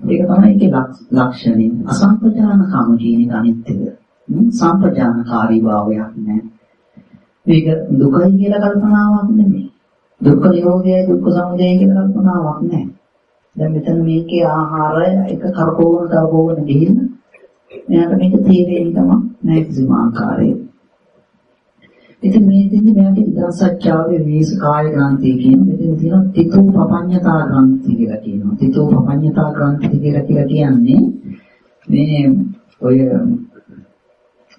ඒක තමයි ඒකේ ලක්ෂණය. අසම්පජානකම කියන එක අනිත් එක. සම්පජානකාරී භාවයක් නැහැ. මේක දුකයි කියලා කල්පනාවක් නෙමෙයි. දුක්ඛ නිරෝධයයි දුක්ඛ සමුදයයි කියලා කල්පනාවක් නැහැ. දැන් මෙතන මේකේ ආහාරය එක කරකවන කරකවන ගිහින් මෙයාට මේක තේරෙන්නේ තමයි නැහැ කිසිම ආකාරයක. ඉතින් මේ දෙන්නේ මෙයාට ඉදසච්චාවේ වේස කාය ග්‍රන්ථිය කියන මෙතන තියෙනවා තිතෝ පපඤ්ඤතා ග්‍රන්ථි කියලා කියනවා. තිතෝ පපඤ්ඤතා ග්‍රන්ථි කියලා කියලා කියන්නේ මේ ඔය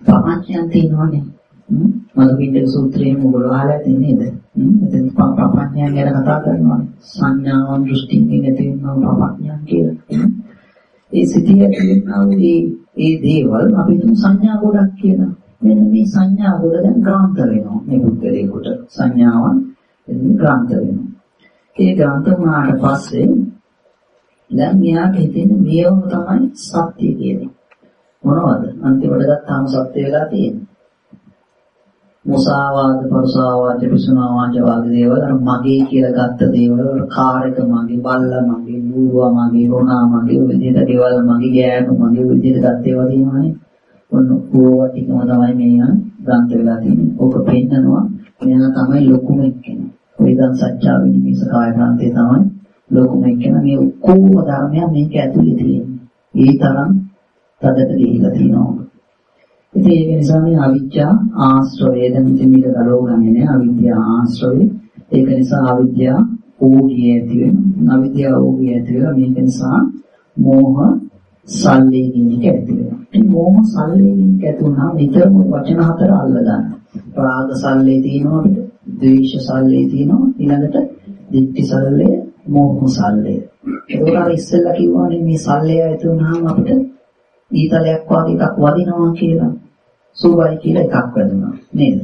පපඤ්ඤයන් තියෙනවනේ. මදුපිණ්ඩික සූත්‍රයේ මොකද අහලා තියෙන්නේ නේද? මෙතන පපඤ්ඤයන් ගැන කතා කරනවා. සංඥාවන් දෘෂ්ටියෙන් ඇති වෙනවා පපඤ්ඤයන් කියලා. ඒ සිටිය තියෙනවා මේ ඒ දේවල් අපි තුන් සංඥා ගොඩක් කියනවා. මෙන්න මේ සංඥා වල දැන් ග්‍රාන්ත වෙනවා මේ බුද්ධලේකට සංඥාවන් එන්නේ ග්‍රාන්ත වෙනවා ඒ ග්‍රාන්ත වුණාට පස්සේ දැන් මෙයාට හිතෙන්නේ මේවම තමයි සත්‍ය කියන්නේ මොනවද අන්තිමට ගත්තාම සත්‍ය වෙලා තියෙන්නේ මුසාවාද පරුසාවාද පිසුනාවාද වගේ දේවල් අර මගේ කියලා ගත්ත දේවල් කාර්යක මගේ බල්ලා මගේ බූවා මගේ රෝනා මගේ විදිහට දේවල් මගේ ගෑනු මගේ විදිහට ගත්ත ඒවා තියෙනවානේ ඔන්න ඕවා ටිකම තමයි මේ ග්‍රන්ථ වෙලා තියෙන්නේ. ඕක පෙන්නනවා මෙයා තමයි ලොකුම එක්කෙනා. වේදන් සත්‍යා විනිවිස කාය ග්‍රන්ථය තමයි ලොකුම එක්කෙනා. මේ ඔක්කොම ධර්මයන් මේක ඇතුලේ තියෙන්නේ. ඒ තරම් තදට ගිහිලා තියෙනවා. ඉතින් ඒක නිසා මේ අවිද්‍යා ආශ්‍රය දැන් ඉතින් මේක ගලව ගන්නේ නෑ අවිද්‍යා ආශ්‍රය. ඒක නිසා අවිද්‍යා ඕගිය ඇති වෙනවා. අවිද්‍යාව ඕගිය ඇති වෙලා මේක නිසා මෝහ සල්ලේ කියන එක ඇති වෙනවා. මේ මොහ සල්ලේ කියන එක ඇති වුණාම නිතරම වචන හතර අල්ල ගන්න. රාග සල්ලේ තියෙනවා අපිට, ද්වේෂ සල්ලේ තියෙනවා, ඊළඟට දික්ටි සල්ලේ, මෝහ සල්ලේ. ඒක අර ඉස්සෙල්ලා කිව්වානේ මේ සල්ලේ ඇති වුණාම අපිට ඊතලයක් වගේ එකක් වදිනවා කියලා. සුභයි කියලා එකක් වැදුනා නේද?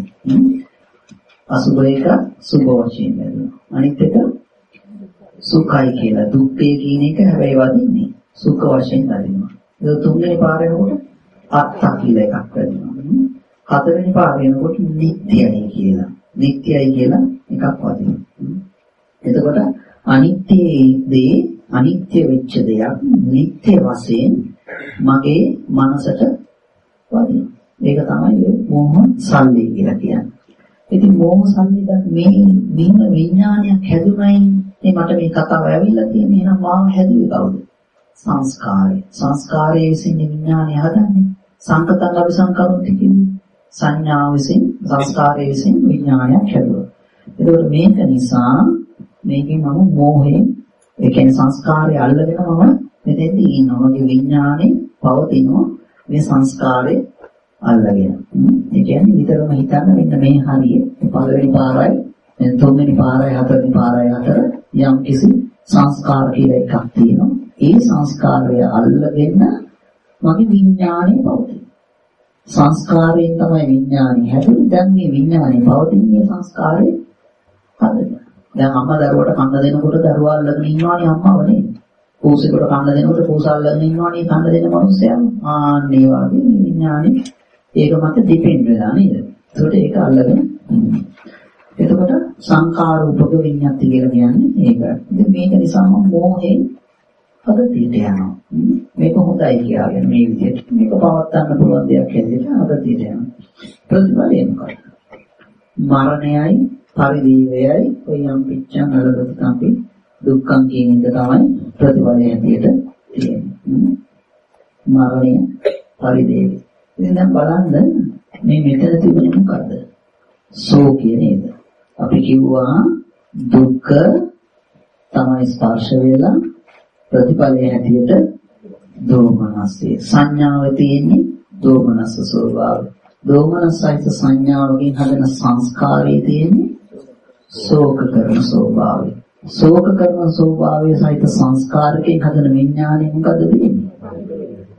අසුභ එක සුභ වශයෙන් වැදුනා. අනිත් එක සුඛයි කියලා දුක්ඛය කියන එක හැබැයි වදින්නේ සුඛ වශයෙන් වැදිනවා. ඒ තුන්වෙනි පාරේනකොට අත්තා කියලා එකක් වැදිනවා. හතරවෙනි පාරේනකොට නිට්ටයයි කියලා. නිට්ටයයි කියලා එකක් වදිනවා. එතකොට අනිත්‍ය දේ අනිත්‍ය වෙච්ච දෙයක් නිට්ටය වශයෙන් මගේ මනසට වදිනවා. ඒක තමයි මොහ සල්ලි කියලා කියන්නේ. ඉතින් මොහ සල්ලි දැන් මේ මෙන්න විඥානයක් හැදුනයි මේ මට මේ කතාව ඇවිල්ලා තියෙන්නේ එහෙනම් මාව හැදුවේ කවුද? සංස්කාරය. සංස්කාරයේ විසින් විඥානය හදන්නේ. සංකතං අபிසංකරොන්ති කියන්නේ සංඥාව විසින් සංස්කාරයේ විසින් විඥානයක් හැදුවා. ඒකෝට මේක නිසා මේකෙන් මම මෝහයෙන් ඒ කියන්නේ සංස්කාරය අල්ලගෙන මම මෙතෙන්දී ඉන්නවා. මගේ විඥානේ පවතිනවා මේ සංස්කාරේ අල්ලගෙන. ඒ කියන්නේ විතරම හිතන්න මෙන්න මේ හරිය පළවෙනි පාරයි තුන්වෙනි පාරයි හතරවෙනි පාරයි අතර යම් කිසි සංස්කාර කියලා එකක් තියෙනවා. ඒ සංස්කාරය අල්ලගෙන මගේ විඥාණය පවතී. සංස්කාරයෙන් තමයි විඥාණය හැදෙන්නේ. දැන් මේ විඥාණය පවතින්නේ සංස්කාරේ හදන්න. දැන් අම්මා දරුවට කන්න දෙනකොට දරුවා අල්ලගෙන ඉන්නවානේ අම්මව නේද? පූසෙකට කන්න දෙනකොට පූසල්ලගෙන ඉන්නවනේ කන්න දෙන මිනිස්සයා. ආන්නේ වගේ විඥානේ ඒක මත ඩිපෙන්ඩ් වෙලා නේද? ඒකට ඒක අල්ලගෙන එතකොට සංඛාර උපක විඤ්ඤාති කියලා කියන්නේ ඒක. ඉතින් මේක නිසා මොහේ අගතියට යනවා. මේක හොඳයි කියලා මේ විදිහට මේක පවත්වන්න පුළුවන් දෙයක් හැටියට අගතියට යනවා. ප්‍රතිඵලය මොකක්ද? මරණයයි පරිදීවයයි ඔයම් පිච්චන් අලගත අපි දුක්ඛම් කියන එක තමයි ප්‍රතිඵලය හැටියට තියෙන්නේ. මරණය පරිදේවය. ඉතින් දැන් බලන්න මේ මෙතන තිබුණේ මොකද්ද? සෝකය නේද? අපි කිව්වා දුක්ඛ තමයි ස්පර්ශ වෙලා ප්‍රතිඵලය හැටියට දෝමනස්සේ සංඥාවේ තියෙන්නේ දෝමනස්ස ස්වභාවය. දෝමනස්සයිත සංඥාවකින් හදන සංස්කාරයේ තියෙන්නේ ශෝක කරන ස්වභාවය. ශෝක කරන ස්වභාවය සහිත සංස්කාරකයෙන් හදන විඥානය මොකද දෙන්නේ?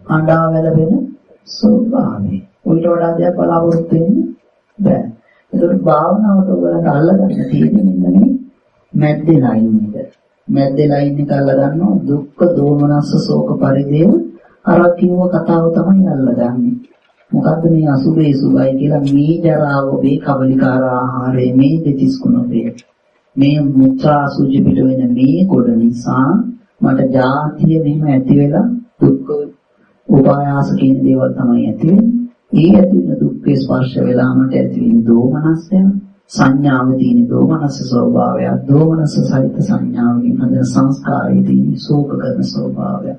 අඬා වැළපෙන ස්වභාවය. උන්ට වඩා දෙයක් බලාපොරොත්තු වෙන්න බෑ. ඒකට භාවනාවට ඔයගලට අල්ලගන්න තියෙන්නේ මෙන්න මේ මැද්දේ ලයින් එක. මැද්දේ ලයින් එක අල්ලගන්නවා දුක්ඛ දෝමනස්ස ශෝක පරිදේව අර කිව්ව කතාව තමයි අල්ලගන්නේ. මොකද්ද මේ අසුබේ සුබයි කියලා මේ ජරාව මේ කබලිකාර ආහාරයේ මේ දෙතිස් කුණපේ මේ මුත්‍රා සුජි පිට වෙන මේ කොට නිසා මට ජාතිය මෙහෙම ඇති වෙලා දුක්ඛ උපායාස කියන දේවල් තමයි ඇති වෙන්නේ. ඒ ඇති වෙන දුක්ඛේ ස්පර්ශ වෙලා මට ඇති වෙන දෝමනස්සය සංඥාවේ තියෙන දෝමනස්ස ස්වභාවය දෝමනස්ස සහිත සංඥාවකින් හදන සංස්කාරයේ තියෙන ශෝක කරන ස්වභාවය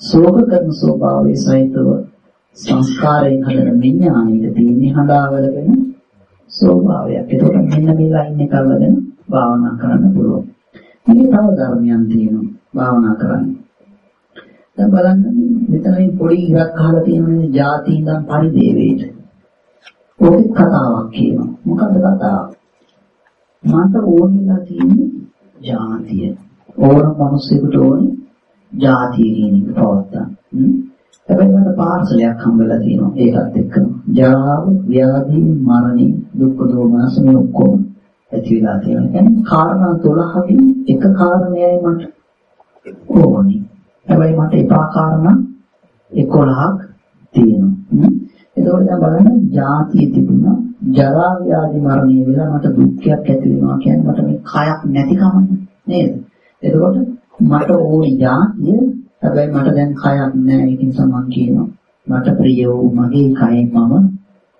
ශෝක කරන ස්වභාවයේ සහිතව සංස්කාරයෙන් හදන විඥානයේ තියෙන හදාවල වෙන ස්වභාවයක්. ඒකට මෙන්න මේ ලයින් එක අල්ලගෙන භාවනා කරන්න පුළුවන්. මේ තව ධර්මයන් තියෙනවා භාවනා කරන්න. දැන් බලන්න මෙතන මේ පොඩි ඉරක් අහලා තියෙනනේ ಜಾති ඉඳන් පරිදේවේට. ඔකේ කතාවක් කියනවා. මොකද කතාව? මට ඕනෙලා තියෙන්නේ ಜಾතිය. ඕන මිනිස්සුෙකුට ඕනේ ಜಾතිය කියන එක පවත්තන්න. හැබැයි මට පාර්සලයක් හම්බෙලා තියෙනවා ඒකත් එක්ක. ජරාව, ව්‍යාධි, මරණ, දුක් දෝමනස මේ ඔක්කොම ඇති වෙලා තියෙනවා. يعني කාරණා 12කින් එක කාරණයයි මට ඕනේ. හැබැයි මට එපා කාරණා 11ක් තියෙනවා. එතකොට දැන් බලන්න ජාතිය තිබුණා ජරා ව්‍යාධි මරණය වෙලා මට දුක්ඛයක් ඇති වෙනවා කියන්නේ මට මේ කයක් නැතිකම නේද? එතකොට මට ඕනි ජාතිය හැබැයි මට දැන් කයක් නැහැ ඒක නිසා මම කියනවා මට ප්‍රිය වූ මගේ කයෙන් මම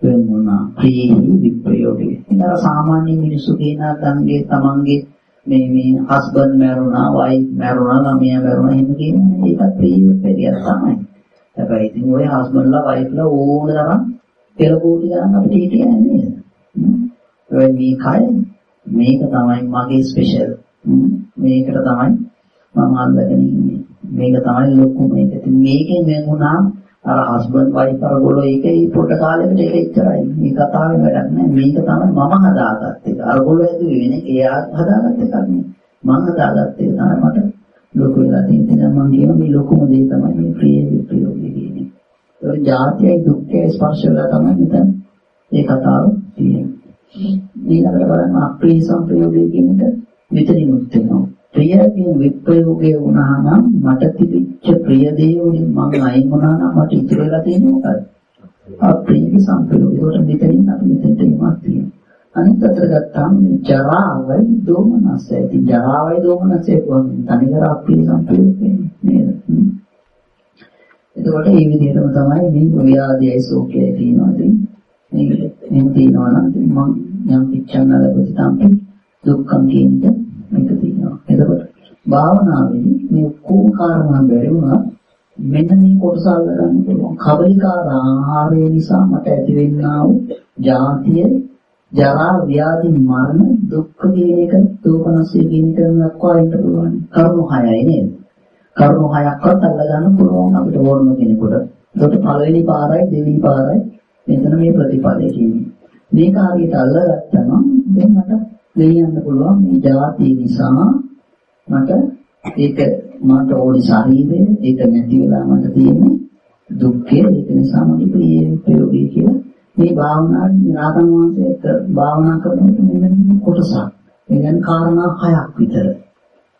වෙන වුණා ප්‍රියෙහි විප්‍රයෝගය. ඉතින් සාමාන්‍ය මිනිස්සු කියන තන්ගේ තමන්ගේ මේ මේ හස්බන්ඩ් මැරුණා, වයිෆ් මැරුණා, ළමයා මැරුණා එහෙම කියන්නේ ඒකත් ප්‍රිය විප්‍රයෝගය තමයි. හැබැයි ඉතින් ඔය හස්බන්ඩ්ලා වයිෆ්ලා ඕන තරම් පෙර කෝටි ගණන් අපිට හිටියන්නේ නේද? ඒ මේ කය මේක තමයි මගේ ස්පෙෂල්. මේකට තමයි මම අල්ලගෙන ඉන්නේ. මේක තමයි ලොකු මේක. ඉතින් මේකෙන් වෙන වුණාම අර හස්බන්ඩ් වයිෆ් අරගොල්ලෝ ඒකේ පොඩ කාලෙකට ඒක ඉච්චරයි. මේ කතාවෙන් වැඩක් නැහැ. මේක තමයි මම හදාගත්ත එක. අරගොල්ලෝ හැදුවේ වෙන එයා හදාගත්ත එකක් නෙවෙයි. මම හදාගත්ත එක තමයි මට ලොකු වෙලා තියෙන්නේ. මම කියන මේ ලොකුම දේ තමයි මේ ප්‍රිය විප්‍රයෝගය කියන්නේ. ඒක ජාතියයි දුක්ඛයි ස්පර්ශ වෙලා තමයි මෙතන මේ කතාව තියෙන්නේ. ඊළඟට බලන්න අප්‍රිය සංප්‍රයෝගය කියන එක මෙතනින් උත් වෙනවා. ප්‍රියකින් විප්‍රයෝගය වුණා නම් මට තිබිච්ච ප්‍රිය දේ වලින් මම අයින් වුණා නම් මට ඉතුරු වෙලා තියෙන්නේ මොකක්ද? අප්‍රිය සංප්‍රයෝගය. ඒකට මෙතනින් අපි මෙතෙන්ට ඉමක් තියෙනවා. අනිත් අතට ගත්තාම ජරාවයි දෝමනසයි. ඉතින් ජරාවයි දෝමනසයි කියන්නේ තනිකර අප්‍රිය සංප්‍රයෝගය නේද? එතකොට මේ විදිහටම තමයි මේ ව්‍යාධියයි ශෝකයයි තියෙනවා. ඉතින් මේක එහෙම තියෙනවා නම් මම යම් පිච්චන්නල ප්‍රතිතම්පි දුක්ඛම් කියන එක මේක තියෙනවා. එතකොට භාවනාවේදී මේ ඔක්කොම කාරණා බැරි වුණා මෙන්න මේ කොටස අල්ලගන්න පුළුවන්. කබලිකාර ආහාරය නිසා මට ඇතිවෙනා වූ ජාතිය, ජරා, ව්‍යාධි, මරණ, දුක්ඛ කියන එක, දෝමනසය කියන එක දක්වා ඉන්න පුළුවන්. කරුණු හයයි නේද? කරුණු හයක්වත් අල්ලගන්න පුළුවන් අපිට ඕනම කෙනෙකුට. ඒකට පළවෙනි පාරයි දෙවෙනි පාරයි මෙතන මේ ප්‍රතිපදේ කියන්නේ. මේක හරියට අල්ලගත්තම දැන් මට ලියන්න පුළුවන් මේ ජාතිය නිසා මට ඒක මට ඕනි ශරීරය ඒක නැති වෙලා මට තියෙන්නේ දුක්ඛය ඒක නිසා මට ප්‍රිය ප්‍රයෝගී කියලා මේ භාවනාවේ රාතන් වහන්සේ භාවනා කරනකොට මෙන්න කොටසක්. ඒ කියන්නේ කාරණා හයක් විතර.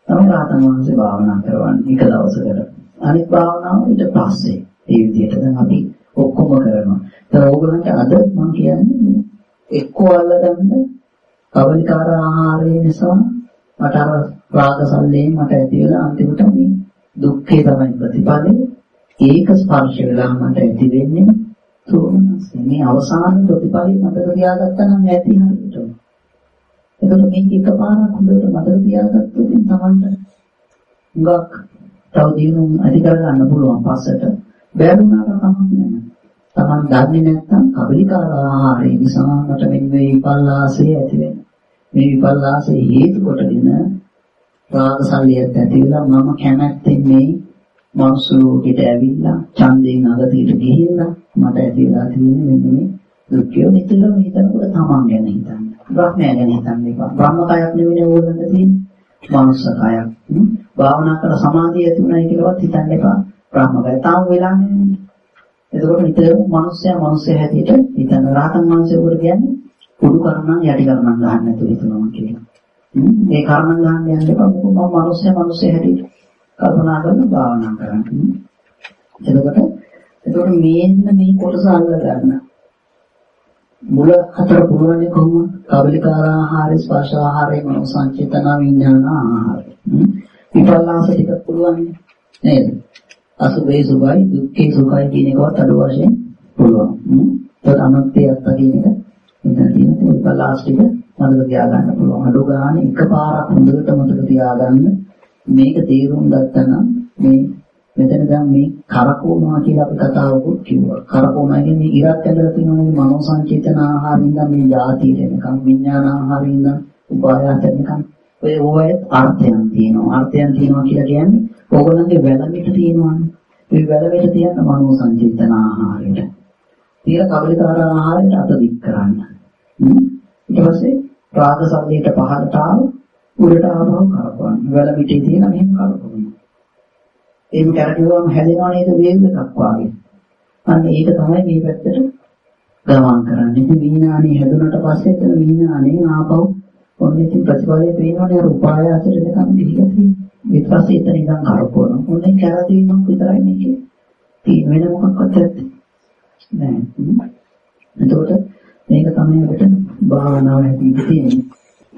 තමයි රාතන් වහන්සේ භාවනා කරවන්නේ එක දවසකට. අනිත් භාවනාව ඊට පස්සේ ඒ විදිහට දැන් අපි ඔක්කොම කරනවා. දැන් ඕගොල්ලන්ට අද මම කියන්නේ එක්කෝ අල්ලගන්න කවලිකාර ආහාරය නිසා මට අර රාග සල්ලේ මට ඇති වෙලා අන්තිමට මේ දුක්ඛේ තමයි ප්‍රතිපලේ ඒක ස්පර්ශ වෙලා මට ඇති වෙන්නේ සෝමනස්සේ මේ අවසාන ප්‍රතිපලේ මතක තියාගත්තා නම් ඇති හරියටම එතකොට මේක එකපාරක් හොඳට මතක තියාගත්තොත් තමන්ට හුඟක් තව දිනුම් අධි කරගන්න පුළුවන් පස්සට බැලුනාට කමක් නැහැ. තමන් දන්නේ නැත්නම් කබලිකාර ආහාරය නිසා මට මෙන්න මේ විපල්ලාසය ඇති වෙනවා. මේ විපල්ලාසය හේතු කොටගෙන රාග සල්ලියත් ඇති වෙලා මම කැමැත්තෙන් මේ මනුස්ස ලෝකෙට ඇවිල්ලා ඡන්දයෙන් අගතියට ගිහිල්ලා මට ඇති වෙලා තියෙන මෙන්න මේ දුක්ඛය නිතරම හිතනකොට තමන් ගැන හිතන්න. බ්‍රහ්මයා ගැන හිතන්න එපා. බ්‍රහ්ම කයක් නෙවෙයි ඕගොල්ලන්ට තියෙන්නේ. මනුස්ස කයක්. භාවනා කරලා සමාධිය ඇති උනායි කියලාවත් හිතන්න එපා. බ්‍රහ්ම කය තාම වෙලා නැහැ. එතකොට නිතරම මනුස්සයා මනුස්සයා හැටියට හිතන රාතන් වංශය උඩ කියන්නේ කුඩු කරණම් යටි කරණම් ගන්න නැතුව හිතනවා කියලා. මේ කරණම් ගන්න යන්න එපා. මොකද මම මනුස්සයා මනුස්සයා හැටියට කල්පනා කරලා භාවනා කරන්නේ. එතකොට එතකොට මේන්න මේ කොටස අල්ල ගන්න. මුල හතර පුරවන්නේ කොහොමද? කබලිකාර ආහාරය, ස්පර්ශ ආහාරය, මනෝ සංචේතන විඥාන ආහාරය. විපල්ලාස ටික පුළුවන් නේද? අසුභේ සුභයි, දුක්ඛේ සුඛයි කියන එකවත් අඩු වශයෙන් පුළුවන්. ඒත් අනත්ය අත්ත කියන එක මෙතන තියෙන විපල්ලාස ටික මතක තියාගන්න පුළුවන්. අඩු ගානේ එකපාරක් හොඳට මතක තියාගන්න මේක තේරුම් ගත්තා නම් මේ මෙතන දැන් මේ කරකෝනවා කියලා අපි කතාවකුත් කිව්වා. කරකෝනවා කියන්නේ ඉරක් ඇඳලා තියෙනවා මනෝ සංචේතන ආහාරින්ද මේ ಜಾති දෙනකම් විඥාන ආහාරින්ද උපායාස දෙනකම් ඔය ඔය අර්ථයන් තියෙනවා. අර්ථයන් තියෙනවා කියලා කියන්නේ ඕගොල්ලන්ගේ වැළමිට තියෙනවානේ. මේ වැළමිට තියෙන මනෝ සංචේතන ආහාරයට. තියලා කබලිකාර ආහාරයට අත දික් කරන්න. ඊට පස්සේ රාග සම්ලීට පහළට ආව උඩට ආවම කරකවන්න. වැළමිටේ තියෙන මෙහෙම කරකවන්න. එහෙම කරකියුවම හැදෙනව නේද වේග එකක් වාගේ. අන්න ඒක තමයි මේ පැත්තට ගමන් කරන්නේ. ඉතින් විඥානේ හැදුනට පස්සේ එතන විඥානේ ආපහු ඔන්න ඉතින් ප්‍රතිඵලය පේනවනේ අර උපායාසයට දෙකම ගිහිලා තියෙන්නේ. ඊට පස්සේ එතන ඉඳන් කරකවන. ඔන්නේ කරදීමක් විතරයි මේකේ. තියෙන වෙන මොකක්වත් නැත්තේ. නෑ. එතකොට මේක තමයි අපිට භාවනාව හැටියට තියෙන්නේ.